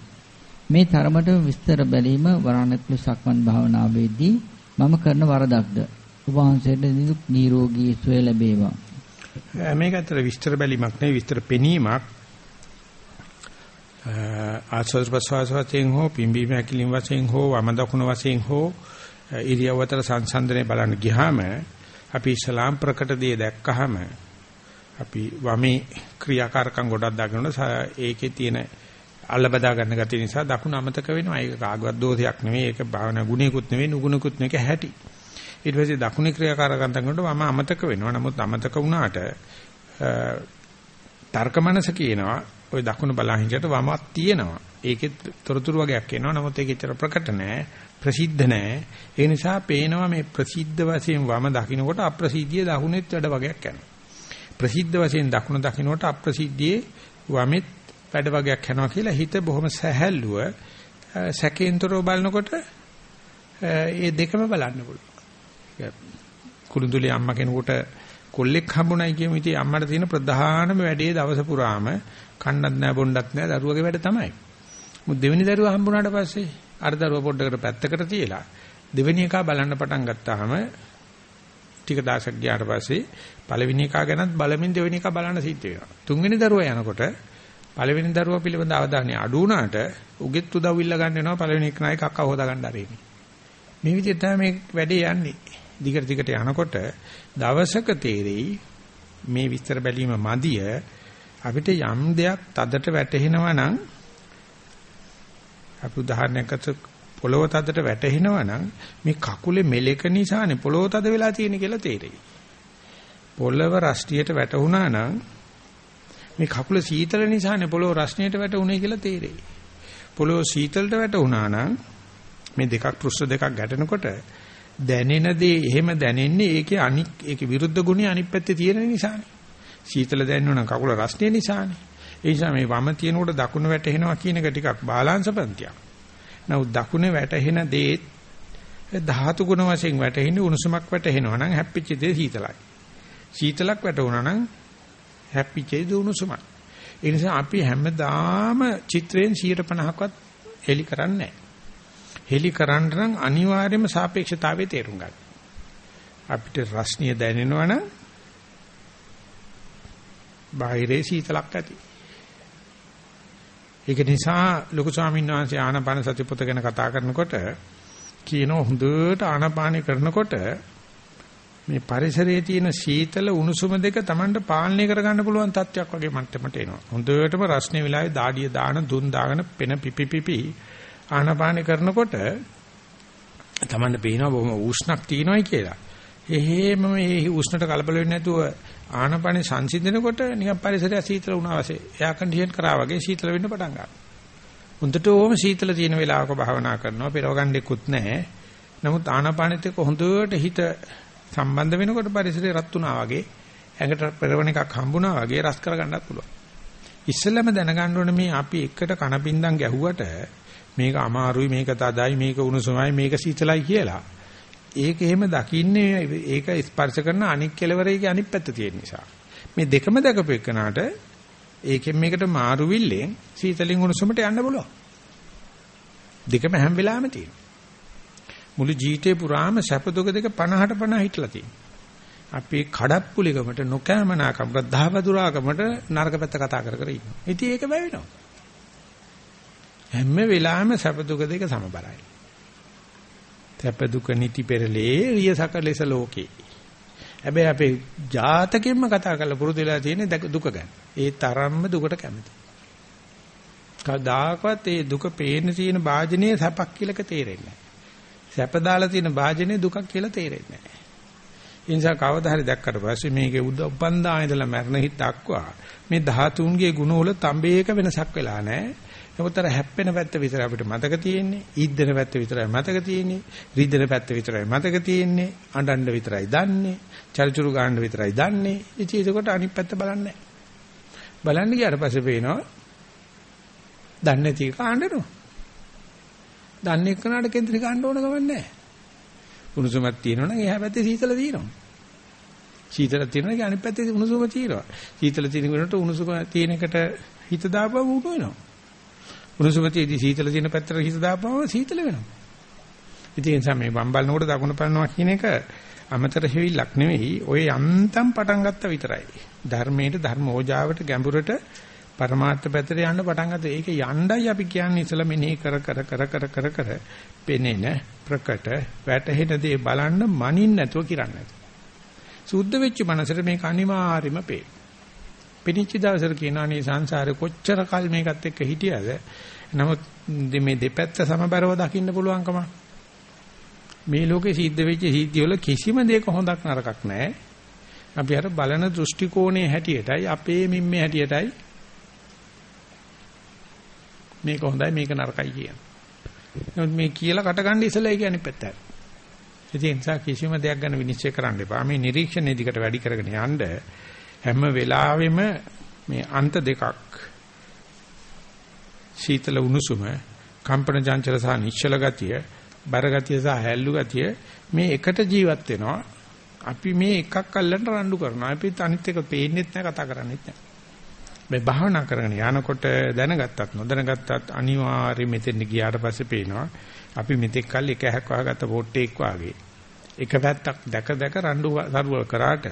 මේ තරමට විස්තර බැලීම වරණත්ලු සක්මන් භාවනාවේදී මම කරන වරදක්ද? ඔබ වහන්සේට නිදුක් නිරෝගී සුවය ලැබේවා. මේක ඇත්තට විස්තර බැලීමක් නෙවෙයි විස්තර පෙනීමක්. ආස්වාද ප්‍රසවාස වශයෙන් හෝ පිම්බීම හැකිලිම වශයෙන් හෝ වම දකුණ වශයෙන් හෝ ඉරියවතර සංසන්දනය බලන්න ගියාම අපි ඉස්ලාම් ප්‍රකට දේ දැක්කහම අපි වමේ ක්‍රියාකාරකම් ගොඩක් දාගෙනන ඒකේ තියෙන අල්ල බදා ගන්න ගැතිය නිසා දකුණ අමතක වෙනවා. ඒක කාගවත් දෝෂයක් නෙවෙයි. ඒක භාවනා ගුණයකුත් නෙවෙයි නුගුණකුත් නෙවෙයි හැටි. ඊට පස්සේ දකුණේ ක්‍රියාකාරකම් කරනකොට වම අමතක වෙනවා. නමුත් අමතක වුණාට තර්ක මනස කියනවා ওই දකුණ බලහින්ට වමක් තියෙනවා. ඒකෙත් තොරතුරු වගේක් එනවා. නමුත් ඒක ඇත්තට ප්‍රකට නෑ. ප්‍රසිද්ධ නෑ. ඒ නිසා පේනවා මේ ප්‍රසිද්ධ වශයෙන් වම දකින්නකොට අප්‍රසිද්ධිය දකුණෙත් වැඩ වගේක් යනවා. ප්‍රසිද්ධ වශයෙන් දකුණ දකින්නකොට අප්‍රසිද්ධියේ වමෙත් වැඩ වගේක් යනවා කියලා හිත බොහොම සැහැල්ලුව සැකේන්තරව බලනකොට ඒ දෙකම බලන්න පුළුවන්. කුරුඳුලි අම්මා කෙනෙකුට කොල්ලෙක් හම්බුනායි කියමු ඉතින් අම්මට තියෙන ප්‍රධානම වැඩේ දවස පුරාම කන්නත් නැහැ බොන්නත් නැහැ දරුවගේ වැඩ තමයි. මුත් දෙවෙනි දරුවා හම්බුනාට පස්සේ අර දරුවා පොඩ්ඩකට පැත්තකට තියලා දෙවෙනි එකා බලන්න පටන් ගත්තාම ටික දවසක් ගියාට පස්සේ පළවෙනි එකා ගැනත් බලමින් දෙවෙනි එකා බලන්න සිද්ධ වෙනවා. තුන්වෙනි දරුවා යනකොට පළවෙනි දරුවා පිළිබඳ අවධානය අඩු වුණාට උගෙත් උදව් ඉල්ල ගන්න වෙනවා පළවෙනි එක නායක අක්කා හොදා ගන්න ආරෙන්නේ. මේ විදිහට තමයි මේ වැඩේ යන්නේ. දිගට දිගට යනකොට දවසක තේරෙයි මේ විස්තර බැලීම මදිය අපිට යම් දෙයක් තදට වැටහෙනවා නම් අපි උදාහරණයක් ගත්තොත් පොළොව තදට වැටෙනවා නම් මේ කකුලේ මෙලෙක නිසානේ පොළොව තද වෙලා තියෙන කියලා තේරෙයි. පොළව රස්ටියට වැටුණා නම් මේ කකුල සීතල නිසානේ පොළොව රස්නියට වැටුනේ කියලා තේරෙයි. පොළොව සීතලට වැටුණා නම් මේ දෙකක් පෘෂ්ඨ දෙකක් ගැටෙනකොට දැනෙන දේ එහෙම දැනෙන්නේ ඒකේ අනික් ඒකේ විරුද්ධ ගුණය අනිත් පැත්තේ තියෙන නිසානේ. සීතල දැනෙනවා නම් කකුල රස්නිය නිසානේ. ඒ නිසා මේ වම තියෙනකොට දකුණ වැටෙනවා කියන එක ටිකක් බාලාංශ පන්තියක්. නමුත් දකුණේ වැටෙන දේ ධාතු ගුණ වශයෙන් වැටෙන්නේ උණුසුමක් වැටෙනවා නම් හැප්පිච්ච දේ සීතලයි. සීතලක් වැටුණා නම් හැප්පිච්ච දේ උණුසුමයි. ඒ නිසා අපි හැමදාම චිත්‍රයෙන් 150ක්වත් හෙලි කරන්නේ නැහැ. හෙලි කරන්න නම් අනිවාර්යයෙන්ම සාපේක්ෂතාවයේ තේරුම් ගන්න. අපිට රස්නිය දැනෙනවා නම් බාහිරේ සීතලක් ඇති. ඒක නිසා ලොකු ස්වාමීන් වහන්සේ ආනාපාන සති පොත ගැන කතා කරනකොට කියන හොඳට ආනාපානය කරනකොට මේ පරිසරයේ තියෙන සීතල උණුසුම දෙක Tamanට පාලනය කරගන්න පුළුවන් තත්යක් වගේ මට්ටමට එනවා. හොඳටම රස්නේ වෙලාවේ දාඩිය දාන දුන් දාගෙන පෙන පිපි පිපි ආනාපානය කරනකොට Tamanට පේනවා බොහොම උෂ්ණක් තියෙනවායි කියලා. එහෙම මේ උෂ්ණට කලබල වෙන්නේ නැතුව ආනපනේ සංසිඳනකොට නිකන් පරිසරය සීතල වුණා වශයෙන් එයා කන්ඩිෂන් කරා වගේ සීතල වෙන්න පටන් ගන්නවා. හොඳට ඕම සීතල තියෙන වෙලාවක භාවනා කරනවා පෙරව ගන්නෙකුත් නැහැ. නමුත් ආනපනෙත් එක්ක හොඳට හිත සම්බන්ධ වෙනකොට පරිසරය රත් වුණා වගේ ඇඟට පෙරවන එකක් හම්බුණා වගේ රස කරගන්නත් පුළුවන්. ඉස්සෙල්ලම දැනගන්න ඕනේ මේ අපි එකට කනපින්දම් ගැහුවට මේක අමාරුයි මේක තදයි මේක උණුසුමයි මේක සීතලයි කියලා. ඒක එහෙම දකින්නේ ඒක ස්පර්ශ කරන අනික් කෙලවරේගේ අනිත් පැත්ත තියෙන නිසා. මේ දෙකම දැකපු එකනට ඒකෙන් මේකට මාරු විල්ලෙන් සීතලින් උණුසුමට යන්න පුළුවන්. දෙකම හැම වෙලාවෙම තියෙනවා. මුළු ජීවිතේ පුරාම සැප දුක දෙක 50ට 50 හිටලා තියෙනවා. අපි කඩප්පුලිකමට නොකෑමනාකම ප්‍රධාවදුරාකමට නරක පැත්ත කතා කර කර ඉන්නවා. ඉතින් ඒක වැවෙනවා. හැම වෙලාවෙම සැප දුක දෙක සමබරයි. සැප දුක නිති පෙරලේ රියසක ලෙස ලෝකේ. හැබැයි අපේ ජාතකෙන්ම කතා කරලා පුරුදු වෙලා තියෙන දුක ගැන. ඒ තරම්ම දුකට කැමති. කවදාකවත් ඒ දුක පේන තියෙන වාජනයේ සැපක් කියලාක තේරෙන්නේ නැහැ. සැප දාලා තියෙන වාජනයේ දුකක් කියලා තේරෙන්නේ නැහැ. ඒ නිසා කවදා හරි දැක්කට පස්සේ මේකේ උපන්දා ඉඳලා මරණ හිත දක්වා මේ ධාතුන්ගේ ගුණ වල තඹේක වෙනසක් වෙලා නැහැ. නමුත් අර හැප්පෙන පැත්ත විතර අපිට මතක තියෙන්නේ, ඊද්දෙන පැත්ත විතරයි මතක තියෙන්නේ, රිද්දෙන පැත්ත විතරයි මතක තියෙන්නේ, අඬන්න විතරයි දන්නේ, චරිචුරු ගන්න විතරයි දන්නේ. ඉතින් ඒකට අනිත් පැත්ත බලන්නේ බලන්න ගියාට පස්සේ පේනවා දන්නේ නැති එක අඬනවා. දන්නේ එක්කනට කේන්ද්‍රික අඬ ඕන ගමන් නැහැ. උණුසුමක් තියෙනවනම් එහා පැත්තේ සීතල තියෙනවා. සීතල තියෙනවා කියන්නේ අනිත් පැත්තේ උණුසුම තියෙනවා. සීතල තියෙන කෙනාට උණුසුම තියෙන එකට හිත දාපුවම උණු වෙනවා. උණුසුමතියදී සීතල තියෙන පැත්තට හිත දාපුවම සීතල වෙනවා. ඉතින් ඒ නිසා මේ වම් බලනකොට දකුණ බලනවා කියන එක අමතර හේවිලක් නෙවෙයි. ඔය යන්තම් පටන් ගත්ත විතරයි. ධර්මයට ධර්ම ඕජාවට ගැඹුරට පරමාර්ථ පැත්තට යන්න පටන් ගත්තා. ඒක යණ්ඩයි අපි කියන්නේ ඉතල මෙනෙහි කර කර කර කර කර කර පෙනෙන ප්‍රකට වැටහෙන දේ බලන්න මනින් නැතුව කිරන්නේ. සුද්ධ වෙච්ච මනසට මේක අනිවාර්යයෙන්ම පේ. පිනිච්ච දවසට කියනවා නේ සංසාරේ කොච්චර කල් මේකත් එක්ක හිටියද නමුත් මේ දෙපැත්ත සමබරව දකින්න පුළුවන්කම මේ ලෝකේ සිද්ධ වෙච්ච සිද්ධිය වල කිසිම දෙයක හොඳක් නරකක් නැහැ. අපි අර බලන දෘෂ්ටි කෝණයේ හැටියටයි අපේ මිම්මේ හැටියටයි මේක හොඳයි මේක නරකයි කියන. නමුත් මේ කියලා කටගන්න ඉස්සලා ඒක අනිත් පැත්තයි. ඒ නිසා කිසිම දෙයක් ගැන විනිශ්චය කරන්න එපා. මේ නිරීක්ෂණය දිකට වැඩි කරගෙන යන්න හැම වෙලාවෙම මේ අන්ත දෙකක්. සීතල උණුසුම කම්පන චංචල සහ නිශ්චල ගතිය බර ගතිය සහ හැල්ලු ගතිය මේ එකට ජීවත් වෙනවා. අපි මේ එකක් අල්ලන්න රණ්ඩු කරනවා. අපි අනිත් එක පේන්නෙත් නැහැ කතා කරන්නෙත් නැහැ. මේ භාවනා කරගෙන යනකොට දැනගත්තත් නොදැනගත්තත් අනිවාර්යයෙන් මෙතෙන් ගියාට පස්සේ පේනවා. අපි මෙතෙක් කල් එක හැක් වහගත්ත පොට්ටෙක් වාගේ. එක පැත්තක් දැක දැක රණ්ඩු සරුවල් කරාට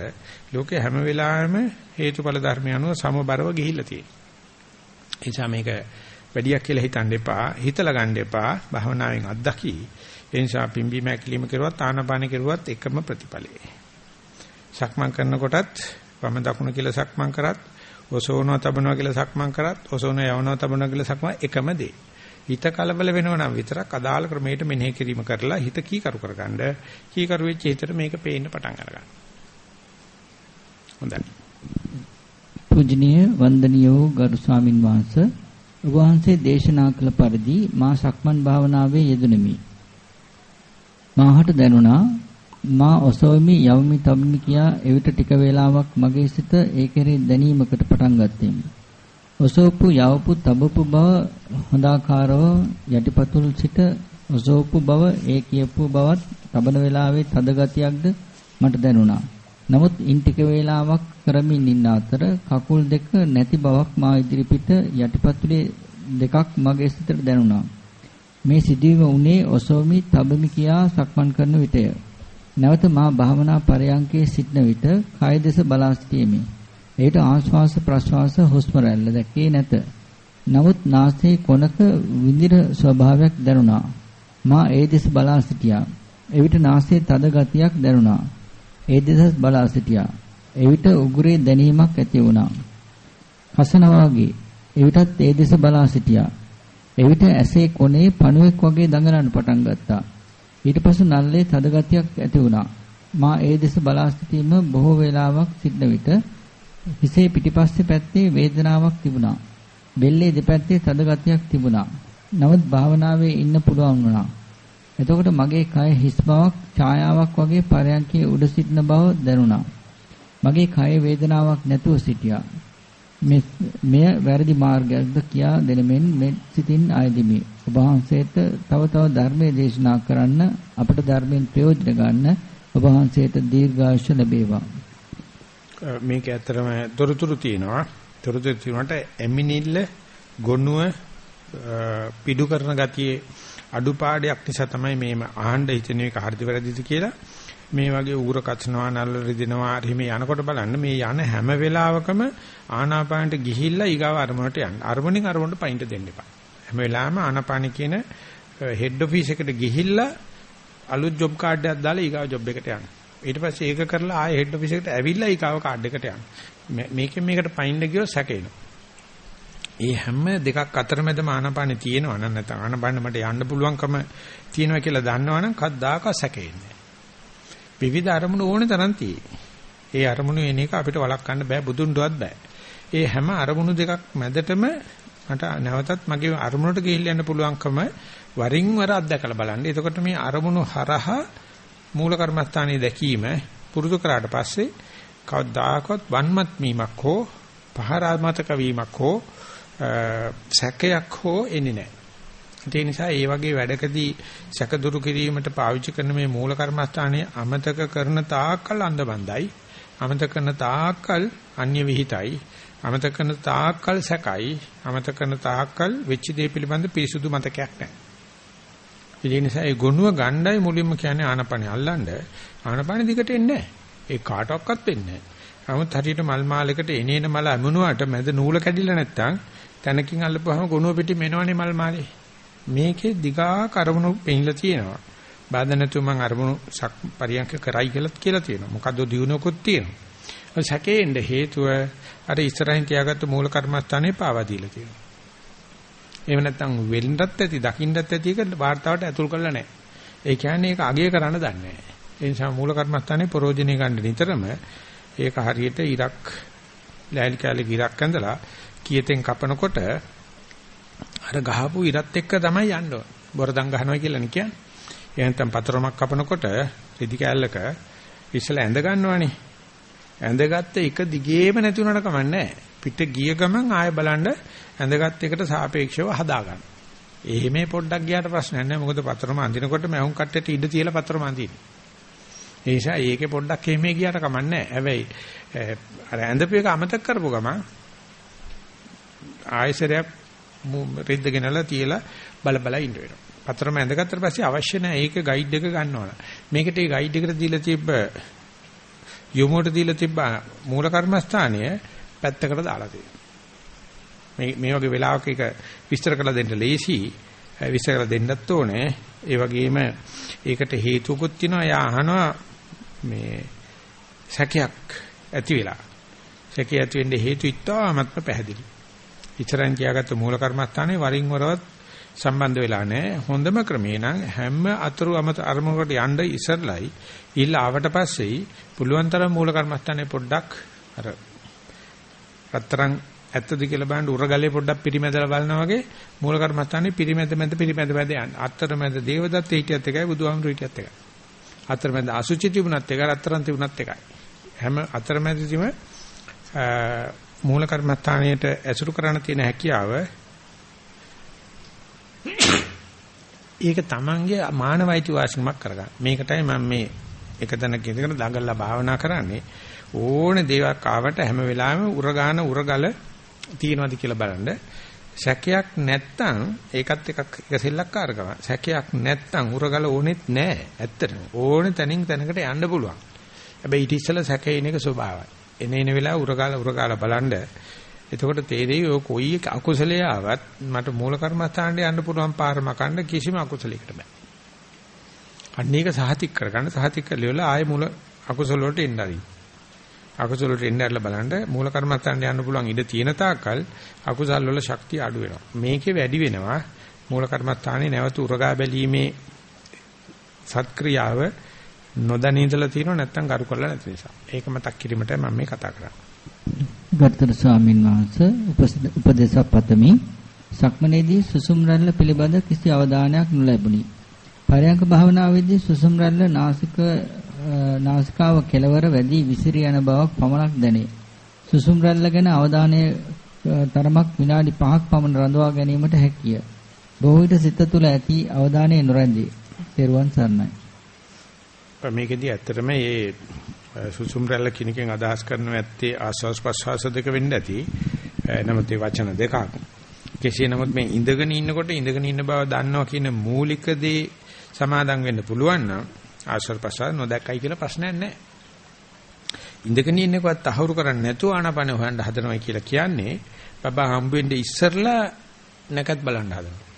ලෝකේ හැම වෙලාවෙම හේතුඵල ධර්මය අනුව සමබරව ගිහිල්ලා තියෙනවා. ඒ නිසා මේක වැඩියක් කියලා හිතන්න එපා. හිතලා ගන්න එපා. භාවනාවෙන් අත්දකි. ඒ නිසා පිම්බීම ඇකිලිම කරුවත් ආනාපාන කරුවත් එකම ප්‍රතිඵලයි. සක්මන් කරනකොටත් වම දකුණ කියලා සක්මන් කරත් ඔසෝනව තබනවා කියලා සක්මන් කරත් ඔසෝන යවනවා තබනවා කියලා සක්මන් එකම දේ. හිත කලබල වෙනව නම් විතරක් අදාළ ක්‍රමයට මෙනෙහි කිරීම කරලා හිත කීකරු කරගන්න. කීකරු වෙච්ච හිතට මේක පේන්න පටන් අරගන්න. හොඳයි. පූජනීය වන්දනීය ගරු ස්වාමින් වහන්සේ වහන්සේ දේශනා කළ පරිදි මා සක්මන් භාවනාවේ යෙදුණෙමි. මාහට දැනුණා මා ඔසවමි යවමි තබමි කියා එවිට ටික වේලාවක් මගේ සිත ඒ කෙරෙහි දැනීමකට පටන් ගත්තෙමි. ඔසවපු යවපු තබපු බව හොඳාකාරව යටිපතුල් සිට ඔසවපු බව ඒ කියපු බවත් තබන වෙලාවේ තද ගතියක්ද මට දැනුණා. නමුත් ඉන් ටික වේලාවක් කරමින් ඉන්න අතර කකුල් දෙක නැති බවක් මා ඉදිරිපිට යටිපතුලේ දෙකක් මගේ සිතට දැනුණා. මේ සිදුවීම උනේ ඔසවමි තබමි කියා සක්මන් කරන විටය. නැවත මා භාවනා පරයන්කේ සිටන විට කය දෙස බලා සිටීමේ. ඒට ආශ්වාස ප්‍රශ්වාස හුස්ම රැල්ල දැකේ නැත. නමුත් නාසයේ කොනක විඳිර ස්වභාවයක් දැනුණා. මා ඒ දෙස බලා සිටියා. එවිට නාසයේ තද ගතියක් දැනුණා. ඒ දෙස බලා සිටියා. එවිට උගුරේ දැනීමක් ඇති වුණා. කසනවා වගේ. එවිටත් ඒ දෙස බලා සිටියා. එවිට ඇසේ කොනේ පණුවෙක් වගේ දඟලන්න පටන් ගත්තා. ඊට පසු නල්ලේ තද ගතියක් ඇති වුණා. මා ඒ දෙස බලා සිටීම බොහෝ වේලාවක් සිටන විට හිසේ පිටිපස්සේ පැත්තේ වේදනාවක් තිබුණා. බෙල්ලේ දෙපැත්තේ තද ගතියක් තිබුණා. නමුත් භාවනාවේ ඉන්න පුළුවන් වුණා. එතකොට මගේ කය හිස් බවක් ඡායාවක් වගේ පරයන්කේ උඩ සිටින බව දැනුණා. මගේ කය වේදනාවක් නැතුව සිටියා. මෙය වැරදි මාර්ගයක්ද කියා දෙනමෙන් මෙත් සිතින් ආයදිමි. ඔබ වහන්සේට තව තව ධර්මයේ දේශනා කරන්න අපට ධර්මයෙන් ප්‍රයෝජන ගන්න ඔබ වහන්සේට දීර්ඝායුෂ ලැබේවා. මේක ඇත්තටම තොරතුරු තියෙනවා. තොරතුරු තියෙනට එමිනිල්ල ගොනුව පිඩු කරන ගතියේ අඩුපාඩයක් නිසා තමයි මේ ආහඬ හිතෙන එක හරිද වැරදිද කියලා මේ වගේ උගුර කචනවා නල්ල රිදෙනවා හිමේ යනකොට බලන්න මේ යන හැම වෙලාවකම ආනාපානට ගිහිල්ලා ඊගාව අරමුණට යන්න. අරමුණෙන් අරමුණට පයින්ට දෙන්න එපා. හැම වෙලාවෙම ආනාපාන කියන හෙඩ් ඔෆිස් එකට ගිහිල්ලා අලුත් ජොබ් කාඩ් එකක් දාලා ඊගාව ජොබ් එකට යන්න. ඊට පස්සේ ඒක කරලා ආයෙ හෙඩ් ඔෆිස් එකට ඇවිල්ලා ඊගාව කාඩ් එකට යන්න. මේකෙන් මේකට පයින්ට ගියොත් සැකේනවා. ඒ හැම දෙකක් අතරමැදම ආනාපානෙ තියෙනවා නම් නැත්නම් ආනාපානෙ මට යන්න පුළුවන්කම තියෙනවා කියලා දන්නවනම් කද්දාක සැකෙන්නේ. විවිධ අරමුණු ඕනේ තරම් ඒ අරමුණු එන එක අපිට වළක්වන්න බෑ බුදුන්ටවත් බෑ. ඒ හැම අරමුණු දෙකක් මැදටම මට නැවතත් මගේ අරමුණට ගිහිල්ලා යන්න පුළුවන්කම වරින් වර අත්දකලා බලන්න. එතකොට මේ අරමුණු හරහා මූල කර්මස්ථානයේ දැකීම පුරුදු කරාට පස්සේ කවදාකවත් වන්මත් වීමක් හෝ පහරාමතක වීමක් හෝ සැකයක් හෝ එන්නේ නැහැ. ඒ නිසා ඒ වගේ වැඩකදී සැක දුරු කිරීමට පාවිච්චි කරන මේ මූල කර්මස්ථානයේ අමතක කරන තාක්කල් අන්ධබන්දයි. අමතක කරන තාක්කල් අන්‍ය විහිතයි. අමතක කරන තාක්කල් සැකයි. අමතක කරන තාක්කල් වෙච්ච දේ පිළිබඳ පිරිසුදු මතකයක් නැහැ. ඒ නිසා ඒ ගොනුව ගණ්ඩායි මුලින්ම කියන්නේ ආනපනේ අල්ලන්න. ආනපනේ දිගට එන්නේ නැහැ. ඒ කාටවත් වෙන්නේ නැහැ. නමුත් හරියට මල් මාලයකට එනේන මල අමුණුවාට මැද නූල කැඩිලා නැත්තම් තැනකින් අල්ලපුවාම ගොනුව පිටි මෙනවනේ මල් මාලේ. මේකේ දිගා කරමුණු පෙන්ලා තියෙනවා. බාධා නැතුව මම අරමුණු සක් පරියන්ක කරයි කියලා කියලා තියෙනවා. මොකද්ද දිනුවකුත් තියෙනවා. සැකේෙන්ද හේතුව අර ඉස්සරහින් තියාගත්ත මූල කර්මස්ථානේ පාවා දීලා තියෙනවා. එහෙම නැත්නම් වෙලින්ටත් ඇති දකින්නත් ඇති එක වාර්තාවට ඇතුල් කරලා නැහැ. ඒ කියන්නේ ඒක අගය කරන්න දන්නේ නැහැ. ඒ නිසා මූල කර්මස්ථානේ ප්‍රෝජිනේ ගන්න නිතරම ඒක හරියට ඉරක් ලෑලි කැලේ ඉරක් ඇඳලා කියතෙන් කපනකොට අර ගහපු ඉරත් එක්ක තමයි යන්න ඕන. බොරදම් ගහනවා කියලා නේ කියන්නේ. එහෙනම් තම් පතරමක් කපනකොට රෙදි කැලලක ඉස්සලා ඇඳ ගන්නවනේ. ඇඳගත්ත එක දිගේම නැති උනට කමන්නේ නැහැ. පිට ගිය ගමන් ආය බලන්න ඇඳගත් එකට සාපේක්ෂව හදා ගන්න. එහෙමේ පොඩ්ඩක් ගියාට ප්‍රශ්නයක් නැහැ. මොකද පතරම අඳිනකොට මැවුම් කට්ටේට ඉඩ තියලා පතරම අඳින්නේ. ඒ නිසා ඒකේ පොඩ්ඩක් එහෙමේ ගියාට කමන්නේ නැහැ. හැබැයි අර ඇඳපු එක අමතක කරපු ගමන් ආයසරයක් රිද්දගෙනලා තියලා බල බල ඉන්න වෙනවා. පතරම ඇඳගත්තට පස්සේ අවශ්‍ය නැහැ ඒක ගයිඩ් එක ගන්න ඕන. මේකට ඒ ගයිඩ් එකට දීලා තිබ්බ යොමුවට දීලා තිබ්බ මූල කර්මස්ථානය පැත්තකට දාලා තියෙනවා. මේ මේ වගේ වෙලාවක ඒක විස්තර කරලා දෙන්න ලේසි. විස්තර කරලා දෙන්නත් ඕනේ. ඒ වගේම ඒකට හේතුකුත් තියෙනවා. යා අහනවා මේ සැකයක් ඇති වෙලා. සැකය ඇති වෙන්න හේතු ඉතාමත්ම පැහැදිලි. ඉතරන් කියාගත්ත මූල කර්මස්ථානේ වරින් වරවත් සම්බන්ධ වෙලා නැහැ. හොඳම ක්‍රමේ නම් හැම අතුරු අරමුණකට යන්න ඉස්සරලයි ඊළ ආවට පස්සෙයි පුළුවන් තරම් මූල කර්මස්ථානේ පොඩ්ඩක් අර රත්තරන් ඇත්තද කියලා බලන්න උරගලේ පොඩ්ඩක් පිරිමැදලා බලනවා වගේ මූල කර්මස්ථානේ පිරිමැද මැද පිරිමැද මැද යන්න. අත්තර මැද දේවදත්ත හිටියත් එකයි බුදුහාමුදුරු හිටියත් එකයි. අත්තර මැද අසුචි තිබුණත් එකයි රත්තරන් තිබුණත් එකයි. හැම අතර මැදදීම මූල කර්මස්ථානයට ඇසුරු කරන්න තියෙන හැකියාව ඒක තමන්ගේ මානවයිති වාසිකමක් කරගන්න. මේකටයි මම මේ එක තැනක ඉඳගෙන දඟලලා භාවනා කරන්නේ. ඕනේ දේවල් ආවට හැම වෙලාවෙම උරගාන උරගල තියනවාද කියලා බලන්න. සැකයක් නැත්තම් ඒකත් එකක් එක සෙල්ලක්කාරකම. සැකයක් නැත්තම් උරගල ඕනෙත් නැහැ. ඇත්තටම. ඕනේ තැනින් තැනකට යන්න පුළුවන්. හැබැයි ඊට ඉස්සෙල්ලා සැකේන එක ස්වභාවයි. එන එන වෙලාව උරගාල උරගාල බලන්න. එතකොට තේරෙයි ඔය කොයි අකුසලයේ ආවත් මට මූල කර්මස්ථානට යන්න පුළුවන් පාර මකන්න කිසිම අකුසලයකට බෑ. අන්න ඒක සහතික කරගන්න සහතික කරලිවල ආයේ මූල අකුසල වලට එන්න ආරි. අකුසල වලට එන්න ඇරලා බලන්න මූල කර්මස්ථානට යන්න පුළුවන් ඉඩ තියෙන තාක්කල් අකුසල් වල ශක්තිය අඩු වෙනවා. මේකේ වැඩි වෙනවා මූල කර්මස්ථානේ නැවත උරගා බැලීමේ සත්ක්‍රියාව නොදැනී ඉඳලා තියෙනව නැත්නම් කරු කරලා නැති නිසා. ඒක මතක් කිරීමටයි මම මේ කතා කරන්නේ. ගත්තර ස්වාමින් වහන්සේ උපදේශක් පතමි. සක්මනේදී සුසුම් රැල්ල පිළිබඳ කිසි අවධානයක් නොලැබුණි. පරයන්ක භාවනාවේදී සුසුම් රැල්ල නාසික නාසිකාව කෙලවර වැඩි විසිරී යන බවක් පමණක් දැනේ. සුසුම් රැල්ල ගැන අවධානය තරමක් විනාඩි 5ක් පමණ රඳවා ගැනීමට හැකිය. බොහෝ විට සිත තුළ ඇති අවධානය නොරැඳේ. තෙරුවන් සරණයි. මේකෙදී ඇත්තටම මේ සුසුම් රැල්ල කිනකින් අදහස් කරනව ඇත්තේ ආස්වාස් ප්‍රස්වාස දෙක වෙන්න ඇති. නමුත් ඒ වචන දෙකක්. කෙසේ නමුත් මේ ඉඳගෙන ඉන්නකොට ඉඳගෙන ඉන්න බව දන්නවා කියන මූලික දේ සමාදන් වෙන්න පුළුවන් නම් ආස්වාස් ප්‍රස්වාස නොදැක්කයි කියලා ප්‍රශ්නයක් නැහැ. ඉඳගෙන ඉන්නකවත් තහවුරු කරන්නේ නැතුව ආනාපාන හොයන්න හදනවා කියලා කියන්නේ බබා හම්බෙන්නේ ඉස්සරලා නැකත් බලන්න හදනවා.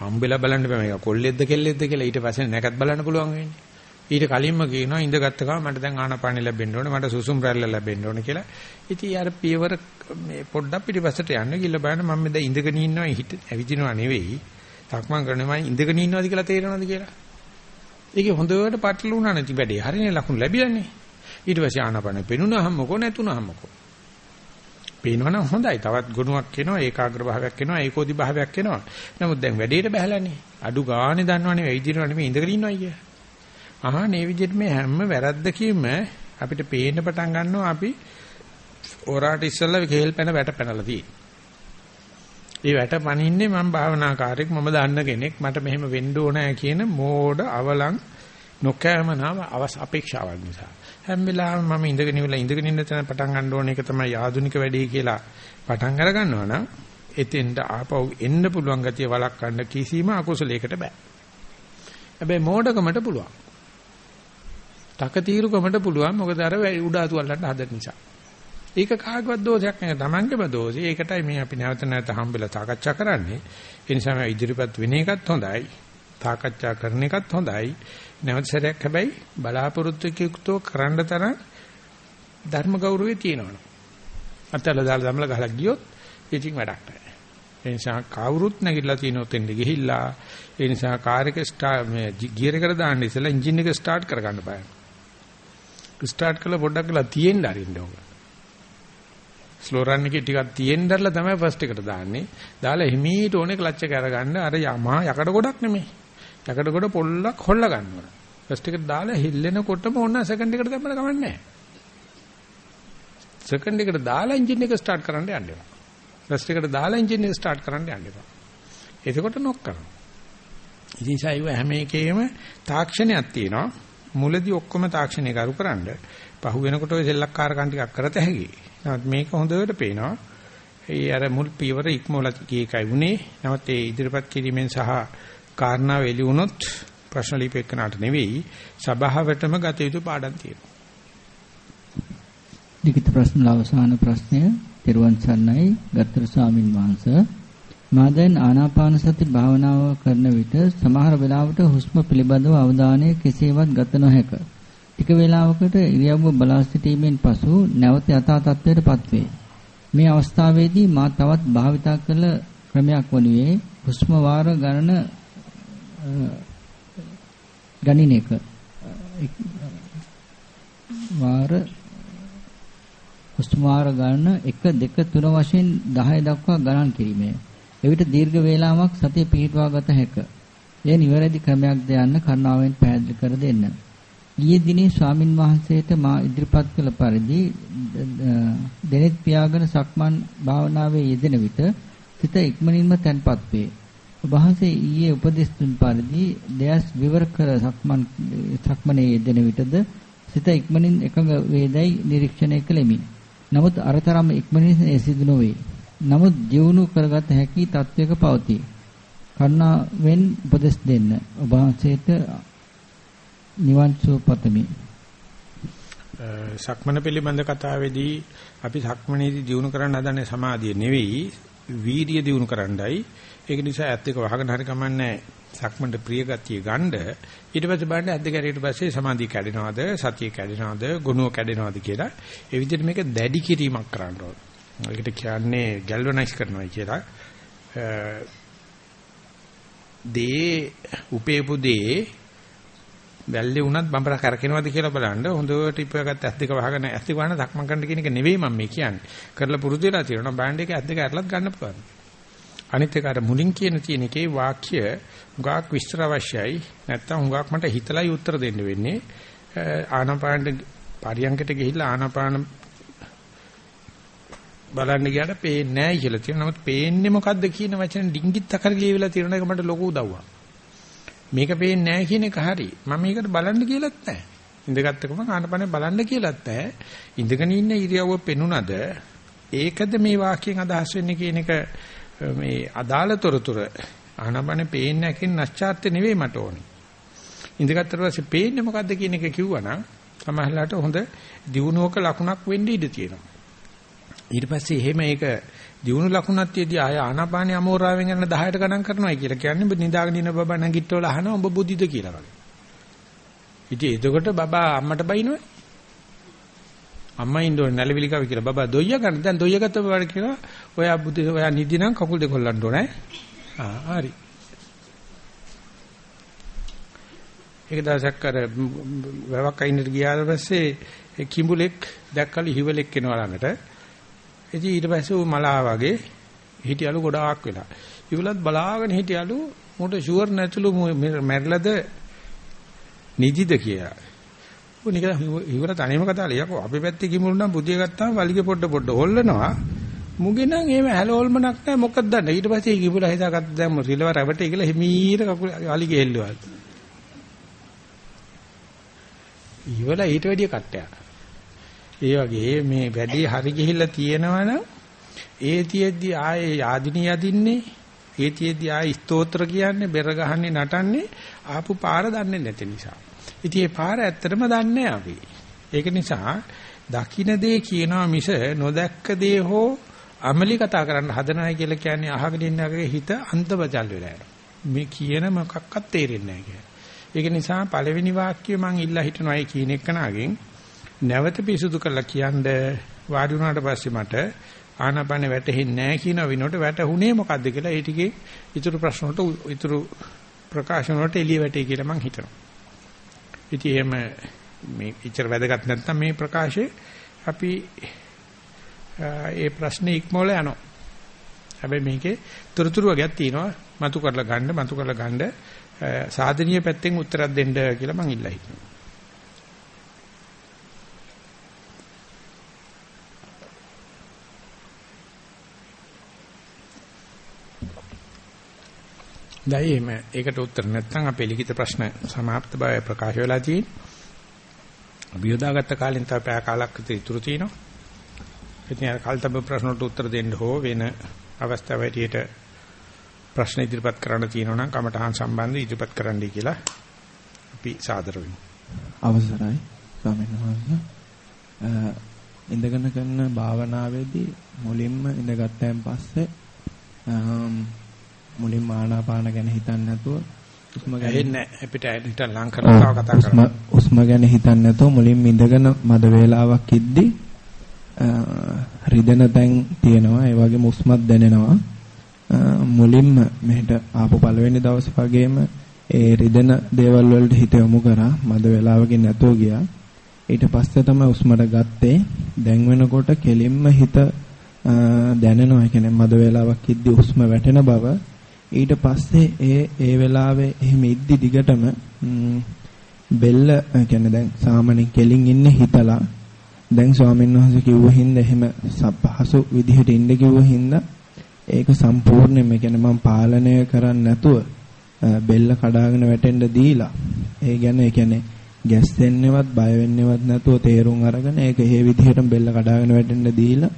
හම්බෙලා බලන්න බෑ මේක කොල්ලෙද්ද කෙල්ලෙද්ද කියලා ඊට පස්සේ නැකත් බලන්න පුළුවන් වෙන්නේ. ඊට කලින්ම කියනවා ඉඳගත්ත ගමන් මට දැන් ආනාපානෙ ලැබෙන්න ඕනේ මට සුසුම් රැල්ල ලැබෙන්න ඕනේ කියලා. ඉතින් යාර පියවර මේ පොඩ්ඩක් පිටිපස්සට යන්න ගිහලා බලන්න මම දැන් ඉඳගෙන ඉන්නවා හිට ඇවිදිනවා නෙවෙයි. තක්මන් කරනවා මම ඉඳගෙන ඉන්නවද කියලා තේරෙනවද කියලා. ඒකේ හොඳට පටල වුණා නැති වැඩේ. හරිනේ ලකුණු ලැබියන්නේ. ඊට පස්සේ ආනාපානෙ පෙනුනහම මොකෝ නැතුනහම මොකෝ. පේනවනම් හොඳයි. තවත් ගුණයක් එනවා, ඒකාග්‍ර භාවයක් එනවා, ඒකෝදි භාවයක් එනවා. නමුත් දැන් වැඩේට බහැලානේ. අඩු ගානේ දන්නවනේ වෙයිදිනව නෙමෙයි ඉඳගෙන ඉන්නවයි කිය. ආහා මේ විදිහට මේ හැම වැරද්දකින්ම අපිට පේන්න පටන් ගන්නවා අපි ඕරාට ඉස්සෙල්ලා කේල් පැන වැට පැනලා තියෙන්නේ. ඒ වැට පනින්නේ මම භාවනාකාරයෙක් මම දන්න කෙනෙක් මට මෙහෙම වෙන්න ඕනෑ කියන මෝඩ අවලං නොකෑමනාව අපේක්ෂාවක් නිසා. හැම වෙලාවෙම මම ඉඳගෙන ඉවිලා ඉඳගෙන ඉන්න තැන පටන් ගන්න ඕන එක තමයි ආධුනික වැඩේ කියලා පටන් අර ගන්නවා නම් එතෙන්ට ආපහු එන්න පුළුවන් ගතිය වළක්වන්න කිසිම අකුසලයකට බෑ. හැබැයි මෝඩකමට පුළුවන්. තකතිරුකමට පුළුවන් මොකද අර උඩාතු වලට හදන නිසා. ඒක කාගවත් දෝෂයක් නෙවෙයි තමන්ගේම දෝෂය. ඒකටයි මේ අපි නැවත නැවත හම්බෙලා සාකච්ඡා කරන්නේ. ඒ නිසා මේ ඉදිරිපත් වෙන එකත් හොඳයි. සාකච්ඡා කරන එකත් හොඳයි. නැවත සැරයක් හැබැයි බලාපොරොත්තු යුක්තව කරන්න තරම් ධර්ම ගෞරවය තියෙනවනේ. අතල දාලා දමලා ගහලා ගියොත් ඉතින් වැඩක් නැහැ. ඒ නිසා කවුරුත් නැගිටලා තියෙනොත් එන්නේ ගිහිල්ලා ඒ නිසා කාර් එක ස්ටාර්ට් මේ ගියර් එකට දාන්න ඉස්සෙල්ලා එන්ජින් එක ස්ටාර්ට් කරගන්න බෑ. ස්ටාර්ට් කරලා පොඩ්ඩක් වෙලා තියෙන්න අරින්න ඕක. ස්ලෝ රන් එකේ ටිකක් තියෙන්නදලා තමයි ෆස්ට් එකට දාන්නේ. දාලා හිමීට ඕනේ ක්ලච් එක අරගන්න අර යමා යකඩ ගොඩක් නෙමෙයි. යකඩ ගොඩ පොල්ලක් හොල්ලා ගන්නවා. ෆස්ට් එකට දාලා හිල්ලෙනකොටම ඕන සෙකන්ඩ් එකට දැම්මම කමන්නේ නැහැ. සෙකන්ඩ් එකට දාලා එන්ජින් එක ස්ටාර්ට් කරන්න යන්න එපා. ෆස්ට් එකට දාලා එන්ජින් එක ස්ටාර්ට් කරන්න යන්න එපා. එතකොට නොක් කරනවා. ඉතින් සයිව හැම එකේම තාක්ෂණයක් තියෙනවා. මුලදී ඔක්කොම තාක්ෂණය කරු කරන්න පහු වෙනකොට ඔය සෙල්ලක්කාරකම් ටිකක් කරත හැකි. නමුත් මේක හොඳට පේනවා. ඒ අර මුල් පියවර ඉක්මවලා ගියකයි උනේ. නමුත් ඒ ඉදිරිපත් කිරීමෙන් සහ කාරණා වෙලි වුණොත් ප්‍රශ්න ලිපෙකනට නෙවෙයි සභාවටම ගත යුතු පාඩම් තියෙනවා. ලිඛිත ප්‍රශ්න අවසාන ප්‍රශ්නය තෙරුවන් සරණයි ගත්තර ස්වාමින් වහන්සේ මා දැන් ආනාපාන සති භාවනාව කරන විට සමහර වෙලාවට හුස්ම පිළිබඳව අවධානය කෙසේවත් ගත නොහැක. ටික වේලාවකට ඉරියව්ව බලා සිටීමෙන් පසු නැවත යථා තත්ත්වයටපත් වේ. මේ අවස්ථාවේදී මා තවත් භාවිතා කළ ක්‍රමයක් වනුයේ හුස්ම වාර ගණන ගණින එක වාර හුස්ම වාර ගණන 1 2 3 වශයෙන් 10 දක්වා ගණන් කිරීමය. එවිට දීර්ඝ වේලාවක් සතිය පිහිටවා ගත හැක. එය නිවැරදි ක්‍රමයක්ද යන්න කරුණාවෙන් පැහැදිලි කර දෙන්න. ඊයේ දිනේ ස්වාමින් වහන්සේට මා ඉදිරිපත් කළ පරිදි දෙනෙත් පියාගෙන සක්මන් භාවනාවේ යෙදෙන විට සිත ඉක්මනින්ම තැන්පත් වේ. වහන්සේ ඊයේ උපදෙස් දුන් පරිදි දැස් විවර කර සක්මන් සක්මනේ යෙදෙන විටද සිත ඉක්මනින් එකඟ වේදයි නිරීක්ෂණය කළෙමි. නමුත් අරතරම් ඉක්මනින් ඒ සිදු නොවේ. නමුත් ජීවුණු කරගත හැකි තත්වයක පවතී. කරුණාවෙන් උපදෙස් දෙන්න. ඔබ වහන්සේට නිවන් සුව පතමි. සක්මන පිළිබඳ කතාවේදී අපි සක්මනේදී දිනු කරන්න හදන්නේ සමාධිය නෙවෙයි වීර්ය දිනු කරන්නයි. ඒක නිසා ඇත්ත එක වහගෙන හරි කමන්නේ සක්මන්ට ප්‍රිය ගතිය ගන්න ඊට පස්සේ බලන්න ඇද්ද කැරියට පස්සේ සමාධිය කැඩෙනවද සතිය කැඩෙනවද ගුණෝ කැඩෙනවද කියලා ඒ විදිහට මේක දැඩි කිරීමක් කරන්න ඕන. ඒකට කියන්නේ ගැල්වනයිස් කරනවා කියලා. දේ උපේපු දේ වැල්ලේ වුණත් බඹර කරකිනවද කියලා බලන්න හොඳට ඉපගත් ඇස් දෙක වහගෙන ඇස් දෙක වහන දක්මන් කරන්න කියන එක නෙවෙයි මම මේ කියන්නේ. කරලා පුරුදු වෙලා තියෙනවා බෑන්ඩ් එක ඇස් දෙක අරලත් ගන්න පුළුවන්. අනිත් එක අර මුලින් කියන තියෙන එකේ වාක්‍ය හුඟක් විස්තර අවශ්‍යයි. නැත්තම් හුඟක් මට හිතලයි උත්තර දෙන්න වෙන්නේ. ආනාපාන පරියන්කට ගිහිල්ලා ආනාපාන බලන්න ගියාට පේන්නේ නැහැ කියලා තියෙනවා. නමුත් පේන්නේ මොකද්ද කියන වචන ඩිංගිත් අකර ලියවිලා තියෙන එක මට ලොකු උදව්වක්. මේක පේන්නේ නැහැ කියන එක හරි. මම මේකට බලන්න කියලාත් නැහැ. ඉඳගත්ත ගමන් ආනපනේ බලන්න කියලාත් නැහැ. ඉඳගෙන ඉන්න ඉරියව්ව පෙනුනද ඒකද මේ වාක්‍යයෙන් අදහස් වෙන්නේ කියන එක මේ අදාළ තොරතුරු ආනපනේ පේන්නේ නැකින් නැස්චාර්ත්‍ය නෙවෙයි මට ඕනේ. ඉඳගත්තට පස්සේ පේන්නේ මොකද්ද කියන එක කිව්වනම් සමහරලාට හොඳ දියුණුවක ලකුණක් වෙන්න ඉඩ තියෙනවා. ඊට පස්සේ එහෙම ඒක දියුණු ලකුණක් තියදී ආය ආනාපානිය අමෝරාවෙන් යන 10ට ගණන් කරනවා කියලා කියන්නේ ඔබ නිදාගෙන ඉන්න බබා නැගිටවල අහනවා ඔබ බුද්ධිද කියලා වගේ. ඉතින් එතකොට බබා අම්මට බයිනොයි. අම්මා ඉන්නෝනේ නැලවිලි කවි කියලා බබා දොයිය ගන්න. දැන් දොයිය ගත්ත බබාට කියනවා ඔයා බුද්ධි ඔයා නිදි නම් කකුල් දෙක කොල්ලන්න ඕනේ. ආ හරි. ඒක දවසක් අර වැවක් අයින්නට ගියාට පස්සේ කිඹුලෙක් දැක්කලු හිවලෙක් එනවා ළඟට. ඉතින් ඊට පස්සේ ඌ මලා වගේ හිටියලු ගොඩාක් වෙලා. ඉවලත් බලාගෙන හිටියලු මොකට ෂුවර් නැතුළු මැරිලාද නිදිද කියලා. ඌ නිකන් ඉවර තනියම කතාල යකෝ අපි පැත්තේ කිමුරු නම් බුදිය ගත්තාම වලිගේ පොඩ පොඩ හොල්ලනවා. මුගේ නම් එහෙම හැලෝල්මනක් නැහැ මොකක්ද දන්න. ඊට පස්සේ කිඹුලා හිතාගත්ත දැම්ම රිලව රැවටේ කියලා හිමීර කකුල වලිගේ හෙල්ලුවා. ඉවල ඊට වැඩිය කට්ටයක්. ඒ වගේ මේ වැඩි හරි ගිහිල්ලා තියෙනවනම් ඒ තියෙද්දි ආයේ යාදිනී යදින්නේ ඒ තියෙද්දි ආයේ ස්තෝත්‍ර කියන්නේ බෙර ගහන්නේ නටන්නේ ආපු පාර දන්නේ නැති නිසා. ඉතින් ඒ පාර ඇත්තටම දන්නේ අපි. ඒක නිසා දකින්න දේ කියනවා මිස නොදැක්ක දේ හෝ අමලි කතා කරන්න හදනයි කියලා කියන්නේ අහගෙන ඉන්නකගේ හිත අන්තබජල් වෙලා යනවා. මේ කියන මොකක්වත් තේරෙන්නේ නැහැ ඒක නිසා පළවෙනි වාක්‍යය මම ඉල්ලා හිටනවා ඒ කියන එකනාගෙන් නැවත පිසුදු කරලා කියන්න වාඩි වුණාට පස්සේ මට ආනාපාන වැටෙන්නේ නැහැ කියන විනෝඩ වැටුනේ මොකද්ද කියලා ඒ ටිකේ ඊතුරු ප්‍රශ්න වලට ඊතුරු ප්‍රකාශන වලට එළිය වැටේ කියලා මම හිතනවා. ඉතින් එහෙම මේ ඉච්චර වැදගත් නැත්නම් මේ ප්‍රකාශය අපි ඒ ප්‍රශ්නේ ඉක්මවල යනවා. හැබැයි මේකේ තොරතුරු වර්ගයක් තියෙනවා. මතු කරලා ගන්න, මතු කරලා ගන්න සාධනීය පැත්තෙන් උත්තරයක් දෙන්න කියලා මම ඉල්ලා හිටිනවා. දැයි එහෙම ඒකට උත්තර නැත්නම් අපේ ලිඛිත ප්‍රශ්න સમાપ્ત බව ප්‍රකාශ වෙලා තියෙන්නේ. අපි යොදාගත්ත කාලෙන් තව පැය කාලක් විතර ඉතුරු තියෙනවා. ඉතින් අර කල්තබ ප්‍රශ්නට උත්තර දෙන්න හෝ වෙන අවස්ථාව හැටියට ප්‍රශ්න ඉදිරිපත් කරන්න තියෙනවා නම් කමටහන් සම්බන්ධ ඉදිරිපත් කරන්නයි කියලා අපි සාදර වෙමු. අවසරයි ස්වාමීන් වහන්සේ. ඉඳගෙන කරන භාවනාවේදී මුලින්ම ඉඳගත්යන් පස්සේ මුලින්ම ආනාපාන ගැන හිතන්නේ නැතුව උස්ම ගැන අපිට හිත ලං කරලා කතා කරමු. උස්ම ගැන හිතන්නේ නැතුව මුලින්ම ඉඳගෙන මද වේලාවක් ඉද්දි රිදෙන තැන් තියෙනවා ඒ වගේම උස්මත් දැනෙනවා. මුලින්ම මෙහෙට ආපු පළවෙනි දවස් වගේම ඒ රිදෙන දේවල් වලට හිත යොමු කරා මද වේලාවකින් නැතුව ගියා. ඊට පස්සේ තමයි උස්මට ගත්තේ. දැන් වෙනකොට කෙලින්ම හිත දැනෙනවා. ඒ කියන්නේ මද වේලාවක් ඉද්දි උස්ම වැටෙන බව. ඊට පස්සේ ඒ ඒ වෙලාවේ එහෙම ඉද්දි දිගටම බෙල්ල කියන්නේ දැන් සාමාන්‍ය කෙලින් ඉන්නේ හිතලා. දැන් ස්වාමීන් වහන්සේ කිව්ව හින්දා එහෙම පහසු විදිහට ඉන්න කිව්ව හින්දා ඒක සම්පූර්ණයෙන්ම කියන්නේ මම පාලනය කරන්නේ නැතුව බෙල්ල කඩාගෙන වැටෙන්න දීලා. ඒ ගැන ඒ කියන්නේ ගැස්සෙන්නේවත් බය වෙන්නේවත් නැතුව තේරුම් අරගෙන ඒක ඒ විදිහටම බෙල්ල කඩාගෙන වැටෙන්න දීලා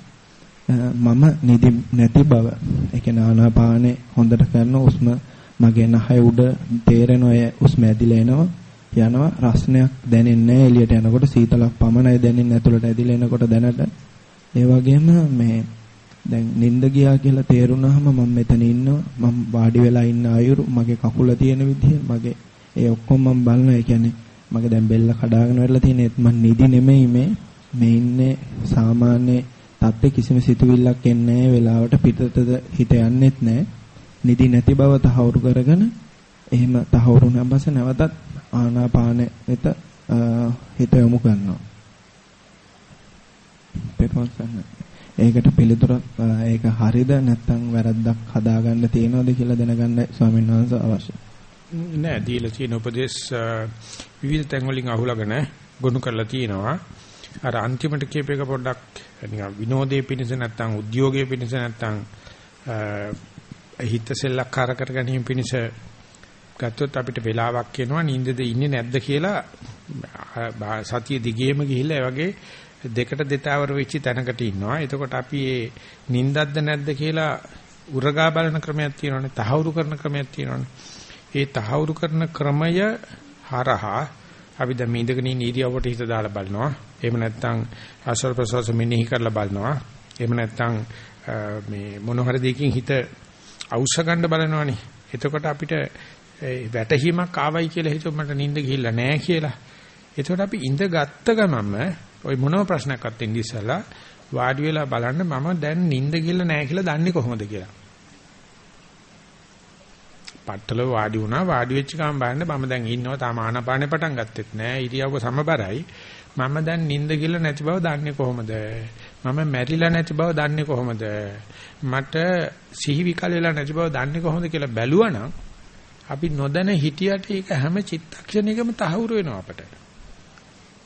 මම නිදි නැති බව. ඒ කියන්නේ ආනාපානේ හොඳට කරන උස්ම මගේ නහය උඩ තේරෙන ඔය උස්ම ඇදිලා එනවා යනවා. රස්නයක් දැනෙන්නේ නැහැ. එළියට යනකොට සීතලක් පමණයි දැනෙන්නේ. ඇතුළට ඇදිලා එනකොට දැනට. ඒ වගේම මේ දැන් නිින්ද ගියා කියලා තේරුණාම මම මෙතන ඉන්නවා. මම වාඩි වෙලා ඉන්න අයුරු. මගේ කකුල තියෙන විදිහ මගේ ඒ ඔක්කොම මම බලනවා. ඒ කියන්නේ මගේ දැන් බෙල්ල කඩාගෙන වෙලා තියෙන ඒත් මම නිදි නෙමෙයි මේ. මේ ඉන්නේ සාමාන්‍ය තත්ත්වේ කිසිම සිතුවිල්ලක් එන්නේ නැහැ වෙලාවට පිටතට හිත යන්නෙත් නැහැ නිදි නැති බව තහවුරු කරගෙන එහෙම තහවුරු නැඹස නැවතත් ආනාපාන වෙත හිත යොමු කරනවා. ඒකට පිළිතුරක් ඒක හරිද නැත්නම් වැරද්දක් හදාගන්න තියනවද කියලා දැනගන්න ස්වාමීන් වහන්සේ අවශ්‍යයි. නෑ දීලා තියෙන උපදේශ විවිධ තැන් වලින් අහුලගෙන ගොනු කරලා තියෙනවා. අර අන්තිමට කියප එක පොඩ්ඩක් නිකන් විනෝදයේ පිණිස නැත්නම් උද්‍යෝගයේ පිණිස නැත්නම් හිත සෙල්ලක්කාර කර ගැනීම පිණිස ගත්තොත් අපිට වෙලාවක් එනවා නිින්දද ඉන්නේ නැද්ද කියලා සතිය දිගේම ගිහිල්ලා ඒ වගේ දෙකට දෙතාවර වෙච්ච තැනකට ඉන්නවා. එතකොට අපි මේ නිින්දක්ද නැද්ද කියලා උරගා බලන ක්‍රමයක් තියෙනවානේ. තහවුරු කරන ක්‍රමයක් තියෙනවානේ. ඒ තහවුරු කරන ක්‍රමය හරහා අපි දැන් මේ ඉඳගෙන ඉන්න ඉරියව්වට හිත දාලා බලනවා. එහෙම නැත්නම් ආශ්වාස ප්‍රශ්වාස මෙනෙහි කරලා බලනවා. එහෙම නැත්නම් මේ මොන හරි දෙයකින් හිත අවශ්‍ය ගන්න බලනවානේ. එතකොට අපිට වැටහීමක් ආවයි කියලා හිතුව මට නිින්ද ගිහිල්ලා නැහැ කියලා. එතකොට අපි ඉඳ ගත්ත ගමන්ම ওই මොනම ප්‍රශ්නයක්වත් ඉඳි ඉස්සලා වාඩි වෙලා බලන්න මම දැන් නිින්ද ගිහිල්ලා නැහැ කියලා දන්නේ කොහොමද කියලා. පట్టල වාඩි වුණා වාඩි වෙච්ච ගමන් බලන්න මම දැන් ඉන්නවා තාම ආනාපානේ පටන් ගත්තෙත් නෑ ඉරියව්ව සමබරයි මම දැන් නිින්ද ගිහිල්ලා නැති බව දන්නේ කොහොමද මම මැරිලා නැති බව දන්නේ කොහොමද මට සිහි විකල් වෙලා නැති බව දන්නේ කොහොමද කියලා බැලුවනම් අපි නොදැන හිටියට ඒක හැම චිත්තක්ෂණයකම තහවුරු වෙනවා අපට.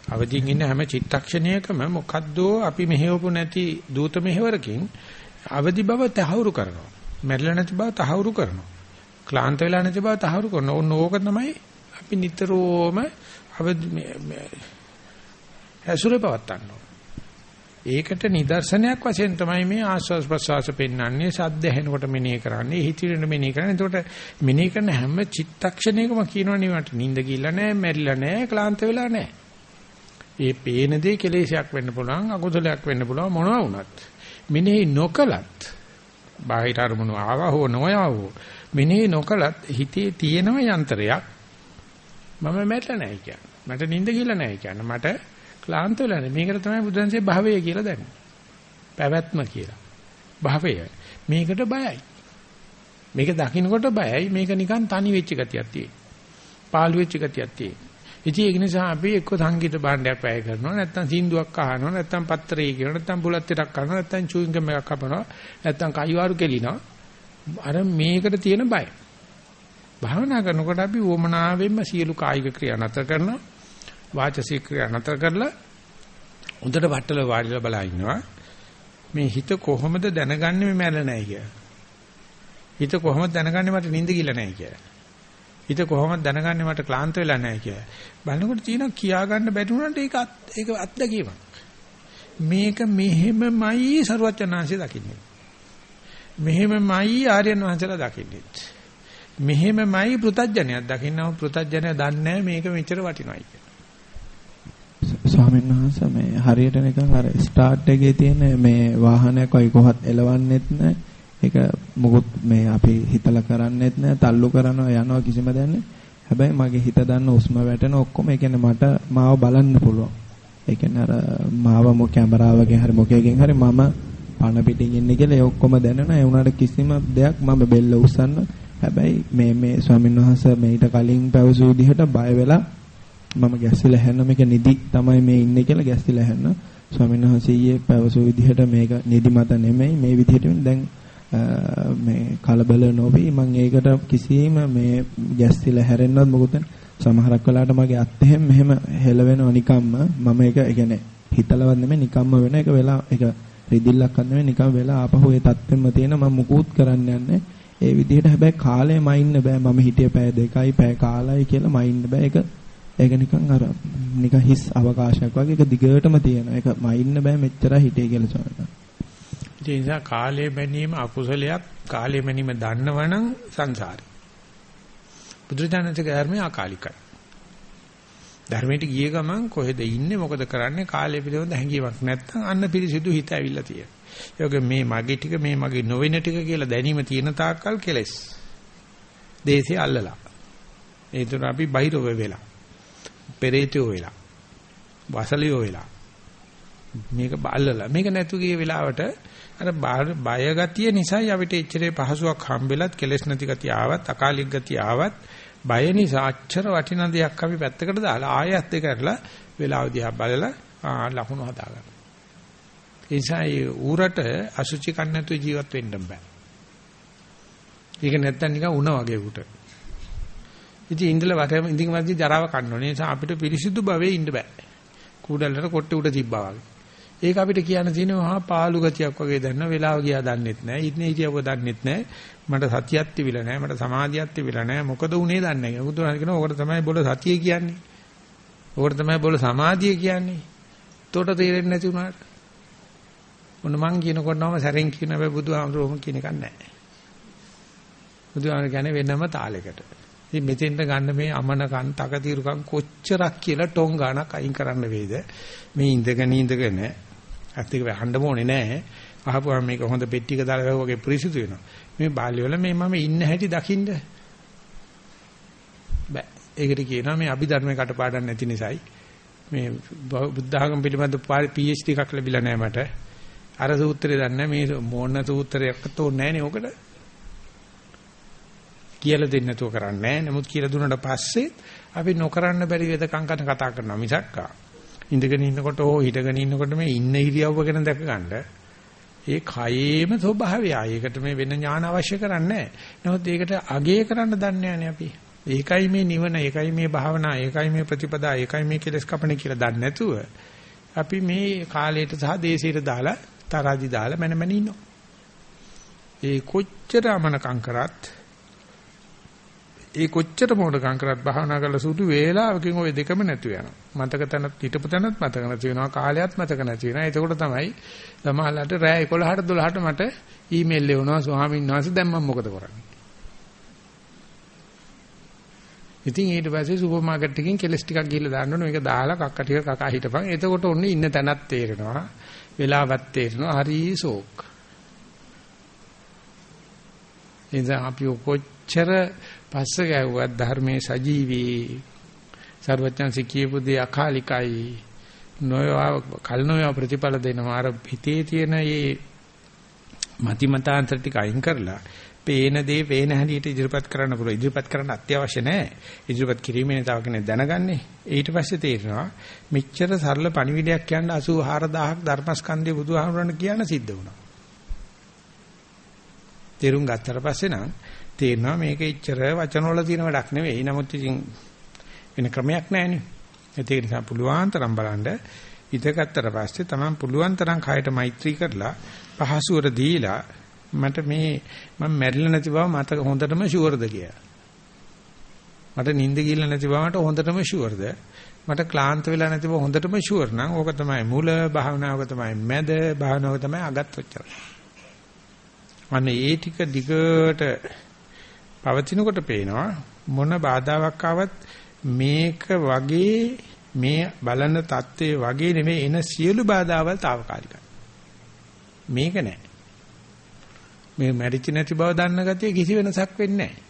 අවදිින් ඉන්න හැම චිත්තක්ෂණයකම මොකද්දෝ අපි මෙහෙවපු නැති දූත මෙහෙවරකින් අවදි බව තහවුරු කරනවා. මැරිලා නැති බව තහවුරු කරනවා. ක්ලාන්ත වෙලා නැති බව තහවුරු කරනවා. ඕන ඕක තමයි අපි නිතරම අවදි ඇසුරේ පවත්තන්නේ. ඒකට නිදර්ශනයක් වශයෙන් තමයි මේ ආස්වාස් ප්‍රසවාස පෙන්වන්නේ සද්ද ඇහෙනකොට මෙනෙහි කරන්නේ හිතිරෙන මෙනෙහි කරන්නේ එතකොට මෙනෙහි කරන හැම චිත්තක්ෂණයකම කියනවනේ මට නිින්ද ගිල්ලා නැහැ මැරිලා නැහැ ක්ලාන්ත වෙලා නැහැ ඒ පේන දේ කෙලෙසයක් වෙන්න පුළුවන් අකුසලයක් වෙන්න පුළුවන් මොනවා වුණත් මෙනෙහි නොකලත් බාහිර අරමුණු ආවා හෝ නොයා හෝ මෙනෙහි නොකලත් හිතේ තියෙනම යන්ත්‍රයක් මම මැරෙලා නැහැ කියන්නේ මට නිින්ද ගිල්ලා නැහැ කියන්නේ මට ක්ලාන්ත වෙලා නැහැ. මේකට තමයි බුදුන්සේ භවය කියලා දැන්නේ. පැවැත්ම කියලා. භවය. මේකට බයයි. මේක දකින්නකොට බයයි. මේක නිකන් තනි වෙච්ච ගතියක් තියෙන. පාළු වෙච්ච ගතියක් තියෙන. ඉතින් ඒක නිසා අපි එක්ක සංගීත භාණ්ඩයක් වැය කරනවා නැත්නම් සින්දුවක් අහනවා නැත්නම් පත්තරේ කියනවා නැත්නම් බුලත් ටිකක් කරනවා නැත්නම් චූයින්ගම් එකක් කපනවා නැත්නම් කයිවාරු කෙලිනවා අර මේකට තියෙන බය භාවනා කරනකොට අපි වමනාවෙන්ම සියලු කායික ක්‍රියා නතර කරනවා වාචසික ක්‍රියා නතර කරලා හොඳට වට්ටල වාඩිලා බලා ඉන්නවා. මේ හිත කොහොමද දැනගන්නේ මේ මැරෙලා නැහැ කියලා. හිත කොහොමද දැනගන්නේ මට නිින්ද ගිල්ල නැහැ කියලා. හිත කොහොමද දැනගන්නේ මට ක්ලාන්ත වෙලා නැහැ කියලා. බලනකොට තියෙනවා කියා ගන්න බැරි වුණාට ඒක ඒක අත්දැකීමක්. මේක මෙහෙමමයි ਸਰවචනාංශය දකින්නේ. මෙහෙමමයි ආර්යයන් වහන්සේලා දකින්නේ. මෙහෙමමයි පෘතජ්ජනයක් දකින්නව පෘතජ්ජනය දන්නේ මේක මෙච්චර වටිනවයි කියලා. ස්වාමීන් වහන්සේ මේ හරියට නිකන් අර ස්ටාර්ට් එකේ තියෙන මේ වාහනයක් කොයි කොහත් එලවන්නෙත් නැහැ. ඒක මොකොත් මේ අපි හිතලා කරන්නෙත් නැහැ. තල්ලු කරනවා යනවා කිසිම දෙයක් නැහැ. හැබැයි මගේ හිත දන්න උස්ම වැටෙන ඔක්කොම ඒ කියන්නේ මට මාව බලන්න පුළුවන්. ඒ කියන්නේ අර මාව මො කැමරාවකින් හරි මොකේකින් හරි මම පණ පිටින් ඉන්නේ කියලා ඒ ඔක්කොම දැනෙනවා. ඒ උනාට කිසිම දෙයක් මම බෙල්ල උස්සන්න හැබැයි මේ මේ ස්වාමීන් වහන්සේ මේිට කලින් පැවසු විදිහට බය වෙලා මම ගැස්සිලා හැන්න මේක නිදි තමයි මේ ඉන්නේ කියලා ගැස්සිලා හැන්න ස්වාමීන් වහන්සේ ඊයේ පැවසු විදිහට මේක නිදි මත නෙමෙයි. මේ විදිහට දැන් මේ කලබල නොවි මම ඒකට කිසිම මේ ගැස්සිලා හැරෙන්නවත් මොකද සමහරක් වෙලාවට මගේ අත් එහෙම මෙහෙම හෙලවෙනව නිකම්ම මම ඒක කියන්නේ හිතලවත් නෙමෙයි නිකම්ම වෙන එක වෙලා ඒක රිදිල්ලක් අත් නෙමෙයි නිකම් වෙලා ආපහු ඒ තත්ත්වෙම තියෙන මම මුකුත් කරන්න යන්නේ. ඒ විදිහට හැබැයි කාලය මයින්න බෑ. මම හිටිය පැය දෙකයි පැය කාලයි කියලා මයින්න බෑ. ඒක ඒක නිකන් අර නිකන් හිස් අවකාශයක් වගේ. ඒක දිගටම තියෙන ඒක මයින්න බෑ මෙච්චර හිටියේ කියලා සොයනවා. ඒ නිසා කාලය බැනීම අකුසලයක්. කාලය බැනීම දන්නවනම් සංසාරේ. බුදුරජාණන්සේ ධර්මයේ අකාලිකයි. ධර්මයට ගිය ගමන් කොහෙද ඉන්නේ මොකද කරන්නේ කාලය පිළිබඳ හැඟීමක් නැත්නම් අන්න පිරිසිදු හිත ඇවිල්ලා තියෙනවා ඒක මේ මගේ ටික මේ මගේ නොවෙන ටික කියලා දැනීම තියෙන තාක්කල් කෙලස්. දේශේ අල්ලලා. ඒ තුන අපි බහිරව වෙලා. පෙරේතයෝ වෙලා. වාසලියෝ වෙලා. මේක බල්ලලා. මේක නැතු ගිය වෙලාවට අර බය ගතිය නිසායි අපිට එච්චරේ පහසුවක් හම්බෙලත් කෙලස් නැති ගතිය ආවත් අකාලික ගතිය ආවත් බය නිසා අච්චර වටිනා දෙයක් අපි පැත්තකට දාලා ආයෙත් ඒක කරලා වෙලාව දිහා බලලා ලකුණු හදාගන්න. ඒ නිසා ඒ ඌරට අසුචි කන්න නැතුව ජීවත් වෙන්න බෑ. ඒක නැත්තම් නිකන් උණ වගේ උට. ඉතින් ඉඳලා වට ඉඳින් වදී ජරාව කන්න ඕනේ. ඒ නිසා අපිට පිරිසිදු භවයේ ඉන්න බෑ. කූඩලට කොට්ටේ උඩ තිබ්බා වගේ. ඒක අපිට කියන්න තියෙන මහා පාළු ගතියක් වගේ දැනන වෙලාව ගියා දන්නෙත් නෑ. ඉන්නේ හිටියව දන්නෙත් නෑ. මට සතියක් තිබිලා නෑ. මට සමාධියක් තිබිලා නෑ. මොකද උනේ දන්නේ නෑ. බුදුහාම කියනවා ඕකට තමයි බොල සතිය කියන්නේ. ඕකට තමයි බොල සමාධිය කියන්නේ. උතෝට තේරෙන්නේ නැති උනාට. මොන මං කියනකොටම සැරෙන් කියන බෑ බුදුහාමුදුරුවෝ කියන එකක් නැහැ. බුදුහාමුදුරුවෝ කියන්නේ වෙනම තාලයකට. ඉතින් මෙතෙන්ට ගන්න මේ අමනකන් තකතිරුකම් කොච්චරක් කියලා ටොං ගානක් අයින් කරන්න වේද? මේ ඉඳගෙන ඉඳගෙන ඇත්ත එක වහන්න ඕනේ නැහැ. අහපුවාම මේක හොඳ පෙට්ටියක දාලා වගේ පිරිසිදු වෙනවා. මේ බාල්‍ය වල මේ මම ඉන්න හැටි දකින්න බෑ. ඒකට කියනවා මේ අභිධර්මයේ කටපාඩම් නැති නිසායි මේ බුද්ධ ආගම පිළිබඳ PhD එකක් ලැබිලා නැහැ මට. අර සූත්‍රය දන්නේ මේ මොන සූත්‍රයක්වත් ඕනේ නැහැ නේ ඔකට. කියලා දෙන්න නැතුව කරන්නේ නැහැ. නමුත් කියලා දුන්නාට පස්සේ අපි නොකරන්න බැරි වෙදකම් කරන කතා කරනවා මිසක් ඉඳගෙන ඉන්නකොට හෝ හිටගෙන ඉන්නකොට මේ ඉන්න ඉරියව්ව ගැන දැක ගන්න ඒ කයේම ස්වභාවය. ඒකට මේ වෙන ඥාන අවශ්‍ය කරන්නේ නැහැ. නමුත් ඒකට අගය කරන්න දන්නේ නැහැ අපි. ඒකයි මේ නිවන, ඒකයි මේ භාවනා, ඒකයි මේ ප්‍රතිපදා, ඒකයි මේ කෙලස් කපණ කියලා දන්නේ නැතුව අපි මේ කාලයට සහ දේශයට දාලා තරහදි දාලා මන මන ඉන්නවා. ඒ කොච්චර අමනකම් කරත් ඒ කොච්චර මොඩකම් කරත් භාවනා කරලා සුදු වේලාවකින් ওই දෙකම නැතු වෙනවා. මතක තැනත් හිටපු තැනත් මතක නැති වෙනවා. කාලයත් මතක නැති වෙනවා. එතකොට තමයි සමහරවිට රෑ 11ට 12ට මට ඊමේල් එවනවා ස්වාමීන් වහන්සේ දැන් මම මොකද කරන්නේ? ඉතින් ඊට පස්සේ සුපර් මාකට් එකකින් කෙලස් ටිකක් ගිහලා දාන්න ඕනේ. මේක දාලා කක්ක ටික කකා හිටපන්. එතකොට ඔන්නේ ඉන්න තැනත් තේරෙනවා. වෙලාවත් තේරෙනවා හරි ෂෝක්. එදා අපි කොච්චර පස්ස ගැව්වත් ධර්මයේ සජීවී සර්වඥාන්සේ කියපු දේ අකාලිකයි නොයවා කල් නොයවා ප්‍රතිඵල දෙනවා අර හිතේ තියෙන මේ මතිමතාන්තර ටික අයින් කරලා පේන දේ පේන හැටියට ඉදිරිපත් කරන්න පුළුවන්. ඉදිරිපත් කරන්න අත්‍යවශ්‍ය නැහැ. ඉදිරිපත් කිරීමෙන් තව කෙනෙක් දැනගන්නේ. ඊට පස්සේ තේරෙනවා මෙච්චර සරල පණිවිඩයක් කියන්න 84000ක් ධර්මස්කන්ධය බුදුහාමුදුරන් කියන සිද්ධ වුණා. තේරුම් ගත්තට පස්සේ නම් තේරෙනවා මේක ඉච්චර වචනවල තියෙන වැඩක් නෙවෙයි. නමුත් ඉතින් වෙන ක්‍රමයක් නැහැනේ. ඒක නිසා පුළුවන් තරම් බලන්න ඉතගත්තට පස්සේ තමන් පුළුවන් තරම් කයට මෛත්‍රී කරලා පහසුවර දීලා මට මේ මම මැරිලා නැති බව මතක හොඳටම ෂුවර්ද කියලා. මට නිින්ද ගිල්ල නැති බව මට හොඳටම ෂුවර්ද. මට ක්ලාන්ත වෙලා නැතිව හොඳටම ෂුවර් නම් ඕක තමයි මුල භාවනාවක තමයි මැද භාවනාවක තමයි අගත් ඔච්චර. අන්න ඒ ටික දිගට පවතිනකොට පේනවා මොන බාධාවක් ආවත් මේක වගේ මේ බලන தત્ත්වයේ වගේ නෙමෙයි එන සියලු බාධාවල් తాවකාලිකයි. මේක නෑ. මේ මැරිච්ච නැති බව දන්න ගතිය කිසි වෙනසක් වෙන්නේ නෑ.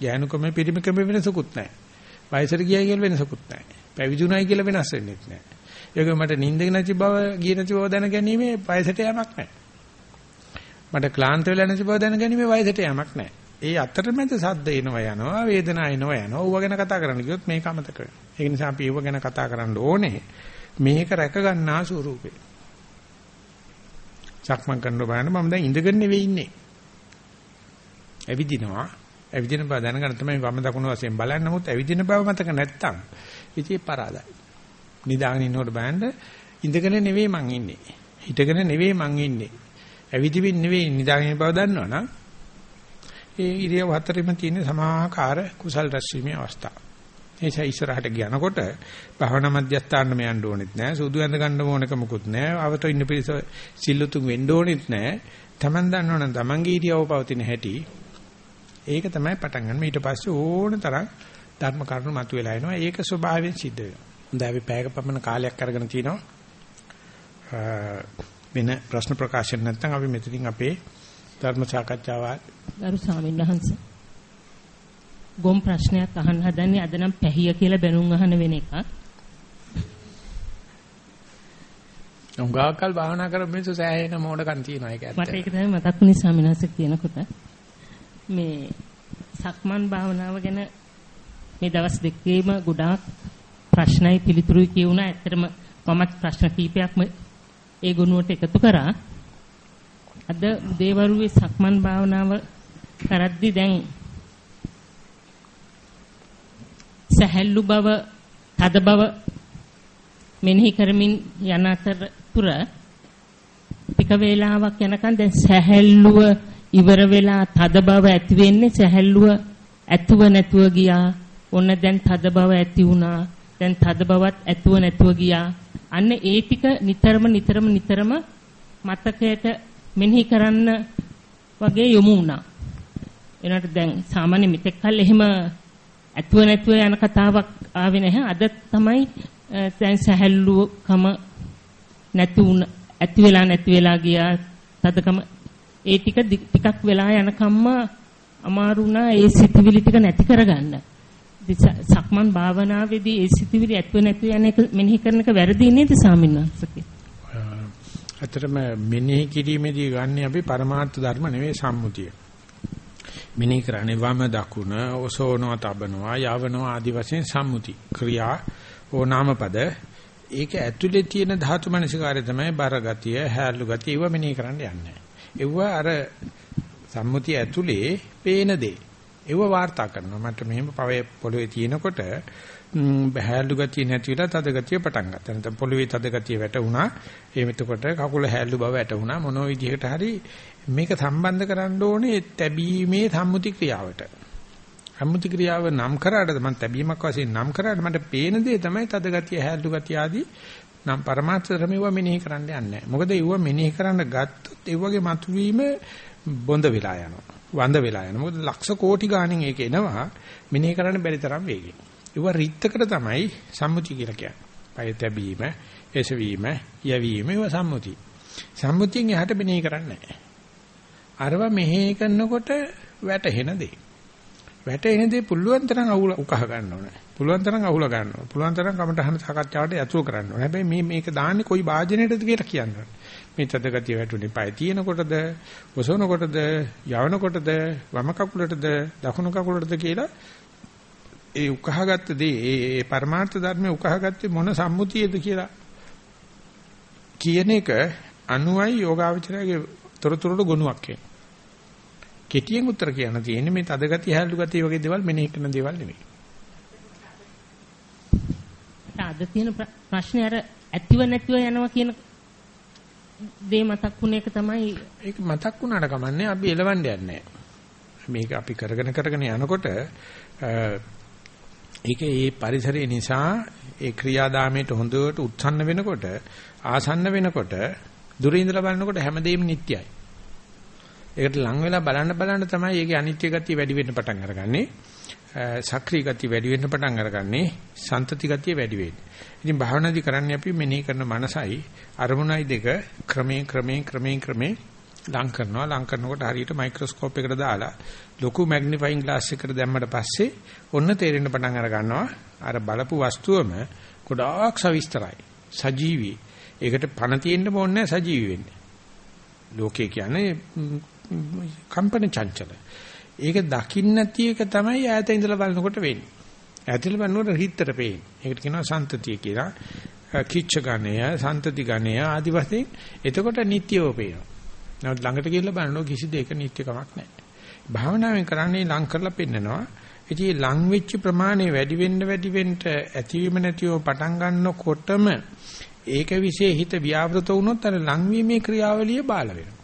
ගෑනුකම පිරිමිකම වෙනසකුත් නෑ. වයසට ගියයි කියලා වෙනසකුත් නෑ. පැවිදුණයි කියලා වෙනස් වෙන්නේ නෑ. ඒක මට නිින්ද නැති බව, ගිය නැති බව දැන ගැනීම වයසට යamak නෑ. මට ක්ලාන්ත වෙලා නැති බව දැන ගැනීම වයසට යamak නෑ. ඒ අතරමැද සද්ද එනවා යනවා, වේදනා එනවා යනවා. ඌව ගැන කතා කරන්න ගියොත් මේක අමතක වෙනවා. ඒ නිසා අපි ඌව ගැන කතා කරන්න ඕනේ. මේක රැක ගන්නා ස්වරූපේ. සක්මන් කරනකොට බලන්න මම දැන් ඉඳගෙන නෙවෙයි ඉන්නේ. ඇවිදිනවා. ඇවිදින බව දැනගන්න තමයි වම දකුණු වශයෙන් බලන්න. නමුත් ඇවිදින බව මතක නැත්තම් ඉතින් පරාදයි. නිදාගෙන ඉන්නකොට බලන්න ඉඳගෙන නෙවෙයි මං ඉන්නේ. හිටගෙන නෙවෙයි මං ඉන්නේ. ඇවිදිමින් නෙවෙයි නිදාගෙන බව දන්නවනම් ඒ ඉරියව් හතරෙම තියෙන සමාහකාර කුසල් රැස්වීමේ අවස්ථාව. එනිසා ඉස්සරහට ගියනකොට භවනා මධ්‍යස්ථානම යන්න ඕනෙත් නෑ. සුදු ඇඳ ගන්න ඕනක මොකුත් නෑ. අවත ඉන්න පිරිස සිල්ලුතුන් වෙන්න ඕනෙත් නෑ. Taman දන්නවනම් Tamanගේ ඉරියව් පවතින හැටි ඒක තමයි පටන් ගන්න. ඊට පස්සේ ඕන තරම් ධර්ම කරුණු මතුවලා එනවා. ඒක ස්වභාවයෙන් සිද්ධ වෙනවා. හොඳයි අපි පැයක පමණ කාලයක් අරගෙන තිනවා. වෙන ප්‍රශ්න ප්‍රකාශන නැත්නම් අපි මෙතනින් අපේ ධර්ම සාකච්ඡාව ගරු ස්වාමීන් වහන්සේ. ගොම් ප්‍රශ්නයක් අහන්න හදන්නේ අද නම් පැහිය කියලා බැනුම් අහන වෙන එකක්. උංගාකල් භාවනා කර මිනිස්සු සෑහෙන මෝඩකම් තියෙනවා ඒක ඇත්ත. මට ඒක තමයි මතක් වුණේ ස්වාමීන් වහන්සේ කියනකොට මේ සක්මන් භාවනාව ගැන මේ දවස් දෙකේම ගොඩාක් ප්‍රශ්නයි පිළිතුරුයි කියුණා. ඇත්තටම මමත් ප්‍රශ්න කීපයක්ම ඒ ගුණුවට එකතු කරා. අද දේවරුවේ සක්මන් භාවනාව කරද්දි දැන් සහැල්ලු බව, තද බව මෙනෙහි කරමින් යන අතරතුර ටික වේලාවක් යනකම් දැන් සහැල්ලුව ඉවර වෙලා තද බව ඇති වෙන්නේ සහැල්ලුව ඇතුව නැතුව ගියා ඔන්න දැන් තද බව ඇති වුණා. දැන් තද බවත් ඇතුව නැතුව ගියා. අන්න ඒ ටික නිතරම නිතරම නිතරම මතකයට මෙනෙහි කරන්න වගේ යොමු වුණා. එනට දැන් සාමාන්‍ය මෙතෙක් කල් එහෙම ඇතුව නැතුව යන කතාවක් ආවේ නැහැ. අද තමයි දැන් සැහැල්ලුකම නැති වුණ ඇති වෙලා නැති වෙලා ගියා. තදකම ඒ ටික ටිකක් වෙලා යනකම්ම අමාරු වුණා ඒ සිතිවිලි ටික නැති කරගන්න. සක්මන් භාවනාවේදී ඒ සිතිවිලි ඇත්ව නැත්ව යන එක මෙනෙහි කරන එක වැරදි නේද ස්වාමින්වහන්සේ? ඇත්තටම මෙනෙහි කිරීමේදී ගන්න අපි පරමාර්ථ ධර්ම නෙවෙයි සම්මුතිය. මෙනෙහි කරන්නේ වම දකුණ ඔසෝනවා තබනවා යවනවා ආදි වශයෙන් සම්මුති ක්‍රියා ඕනාමපද ඒක ඇතුලේ තියෙන ධාතු මනසිකාරය තමයි බර ගතිය හැලු ගතිය ඒව මෙනෙහි කරන්න යන්නේ. ඒව අර සම්මුතිය ඇතුලේ පේන දේ ඒව වාර්තා කරනවා. මට මෙහෙම පවේ පොළවේ තියෙනකොට බහැල්ලු ගතිය නැති වෙලා තද ගතිය පටන් ගත්තා. නැත්නම් පොළවේ තද ගතිය වැටුණා. එහෙම එතකොට කකුල හැල්ලු බව වැටුණා. මොන විදිහකට හරි මේක සම්බන්ධ කරන්න ඕනේ තැබීමේ සම්මුති ක්‍රියාවට. සම්මුති ක්‍රියාව නම් කරාට මම තැබීමක් වශයෙන් නම් කරාට මට පේන දේ තමයි තද ගතිය හැල්ලු ගතිය ආදී නම් පරමාර්ථ ධර්මෙව මෙනෙහි කරන්න යන්නේ නැහැ. මොකද ඒව මෙනෙහි කරන්න ගත්තොත් ඒ වගේ මතුවීම බොඳ වෙලා යනවා. වඳ වෙලා යනවා. මොකද ලක්ෂ කෝටි ගාණෙන් ඒක එනවා මෙනෙහි කරන්න බැරි තරම් වේගෙන්. ඒව රිත්තකට තමයි සම්මුති කියලා කියන්නේ. පය තැබීම, එසවීම, යැවීම ඒව සම්මුති. සම්මුතියෙන් එහාට මෙනෙහි කරන්නේ නැහැ. අරව මෙහෙ කරනකොට වැටහෙන දේ. වැටෙන දේ පුළුවන් තරම් අවුල උකහ ගන්න ඕනේ. පුළුවන් තරම් අහුල ගන්න ඕනේ. පුළුවන් තරම් කමටහන සාකච්ඡාවට යතුරු කරන්න ඕනේ. හැබැයි මේ මේක දාන්නේ කොයි වාජනයටද කියලා කියන්න මේ තද ගතිය වැටුනේ පය තියෙනකොටද, ඔසවනකොටද, යවනකොටද, වම කකුලටද, දකුණු කකුලටද කියලා ඒ උකහාගත්ත දේ ඒ පරමාර්ථ ධර්මයේ උකහාගත්තේ මොන සම්මුතියද කියලා කියන එක අනුයි යෝගාවචරයේ තොරතුරුට ගොනුවක් කියන. කෙටියෙන් උත්තර කියන්න තියෙන්නේ මේ තද ගතිය, හැලු ගතිය වගේ දේවල් මෙනෙහි කරන දේවල් නෙමෙයි. අද තියෙන ප්‍රශ්නේ අර ඇතිව නැතිව යනවා කියන දේ මතක් වුණ එක තමයි ඒක මතක් වුණාට කමන්නේ අපි එලවන්න යන්නේ මේක අපි කරගෙන කරගෙන යනකොට ඒක ඒ පරිසරය නිසා ඒ ක්‍රියාදාමයට හොඳට උත්සන්න වෙනකොට ආසන්න වෙනකොට දුරින් ඉඳලා බලනකොට හැමදේම නිට්ටයයි. ඒකට ලං වෙලා බලන්න බලන්න තමයි ඒකේ අනිත්‍ය ගතිය වැඩි වෙන්න පටන් අරගන්නේ. සක්‍රීය ගතිය වැඩි වෙන්න පටන් අරගන්නේ. සන්තති ගතිය වැඩි වෙන්නේ. ඉතින් භාවනාදි කරන්නේ අපි මෙනෙහි කරන මනසයි අරමුණයි දෙක ක්‍රමයෙන් ක්‍රමයෙන් ක්‍රමයෙන් ක්‍රමයෙන් ලං කරනවා. ලං කරනකොට හරියට මයික්‍රොස්කෝප් එකට දාලා ලොකු මැග්නිෆයිං ග්ලාස් එකකට දැම්මට පස්සේ ඔන්න තේරෙන්න පටන් අර ගන්නවා. අර බලපු වස්තුවම ගොඩාක් සවිස්තරයි. සජීවී. ඒකට පණ තියෙන්න ඕනේ සජීවී වෙන්න. ලෝකේ කියන්නේ කම්පන චංචල. ඒක දකින්න නැති එක තමයි ඈත ඉඳලා බලනකොට වෙන්නේ. ඈත ඉඳලා බලනකොට හිතට පේන්නේ. ඒකට කියනවා සන්තතිය කියලා. කිච්ච ගණය සන්තති ගණය ආදි වශයෙන් එතකොට නිට්ටියව පේනවා. නමුත් ළඟට ගිහිල්ලා බලනකොට කිසි දෙයක නිත්‍යකමක් නැහැ. භාවනාවෙන් කරන්නේ ලං කරලා පෙන්නනවා. ඉතින් ලං වෙච්ච ප්‍රමාණය වැඩි වෙන්න වැඩි වෙන්න ඇතිවීම නැතිව පටන් ගන්නකොටම ඒක વિશે හිත ව්‍යාපෘත වුණොත් අර ලං වීමේ ක්‍රියාවලිය බාල වෙනවා.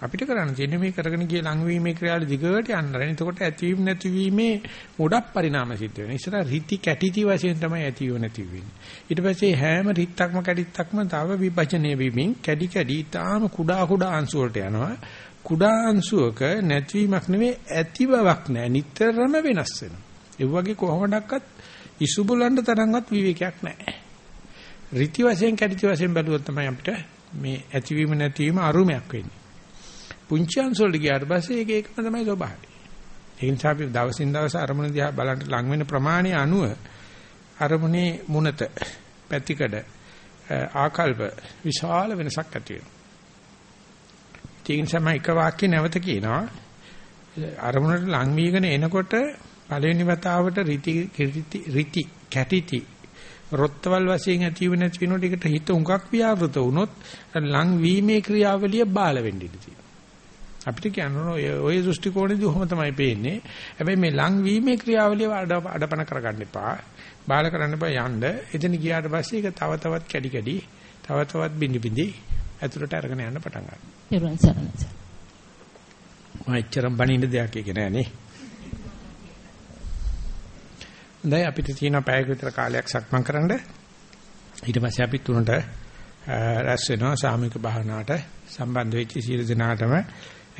අපිට කරන්න තියෙන්නේ මේ කරගෙන ගිය ලංවීමේ ක්‍රියාවලිය දිගට යන්න. එතකොට ඇතිවීම නැතිවීමේ ගොඩක් පරිණාම සිද්ධ වෙනවා. ඉස්සර රිටි කැටිති වශයෙන් තමයි ඇතිව නැති වෙන්නේ. ඊට පස්සේ හැම රිත්තක්ම කැටිත්තක්ම තව විභජනය වෙමින් කැඩි කැඩි තාම කුඩා කුඩා අංශු වලට යනවා. කුඩා අංශුවක නැතිවීමක් නෙවෙයි ඇති බවක් නෑ. නිතරම වෙනස් වෙනවා. ඒ වගේ කොහොමඩක්වත් ඉසුබුලන්න තරම්වත් විවේකයක් නෑ. රිටි වශයෙන් කැටිති වශයෙන් බැලුවොත් තමයි අපිට මේ ඇතිවීම නැතිවීම අරුමයක් වෙන්නේ. පුංචි අංශ වලට ගියාට පස්සේ ඒක ඒකම තමයි ස්වභාවය. ඒ නිසා අපි දවසින් දවස අරමුණ දිහා බලන්න ලඟ වෙන ප්‍රමාණය අනුව අරමුණේ මුනත පැතිකඩ ආකල්ප විශාල වෙනසක් ඇති වෙනවා. ඒ නිසා එක වාක්‍ය නැවත කියනවා අරමුණට ලං වීගෙන එනකොට පළවෙනි වතාවට රිටි රිටි කැටිටි රොත්තවල් වශයෙන් ඇති වෙන නැති වෙනකොට ඒකට හිත උඟක් ව්‍යාවෘත වුණොත් ලං වීමේ ක්‍රියාවලිය බාල වෙන්න ඉඩ තියෙනවා. අපිට කියනවා ඔය දෘෂ්ටි කෝණේදී ඔහොම තමයි පේන්නේ. හැබැයි මේ ලං වීමේ ක්‍රියාවලිය අඩපණ කරගන්න එපා. බාල කරන්න එපා යන්න. එතන ගියාට පස්සේ ඒක තව තවත් කැඩි කැඩි තව තවත් බිඳි බිඳි ඇතුළට අරගෙන යන්න පටන් ගන්නවා. පෙරවන් සරණයි. මම එච්චරම් බණින්න දෙයක් ඒක නෑ නේ. දැන් අපිට තියෙන පැයක විතර කාලයක් සක්මන් කරන්න. ඊට පස්සේ අපි තුනට රැස් වෙනවා සාමික භාවනාවට සම්බන්ධ වෙච්ච සියලු දෙනාටම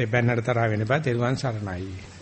ඒ බැන්නට තරහ වෙන බා තෙරුවන් සරණයි.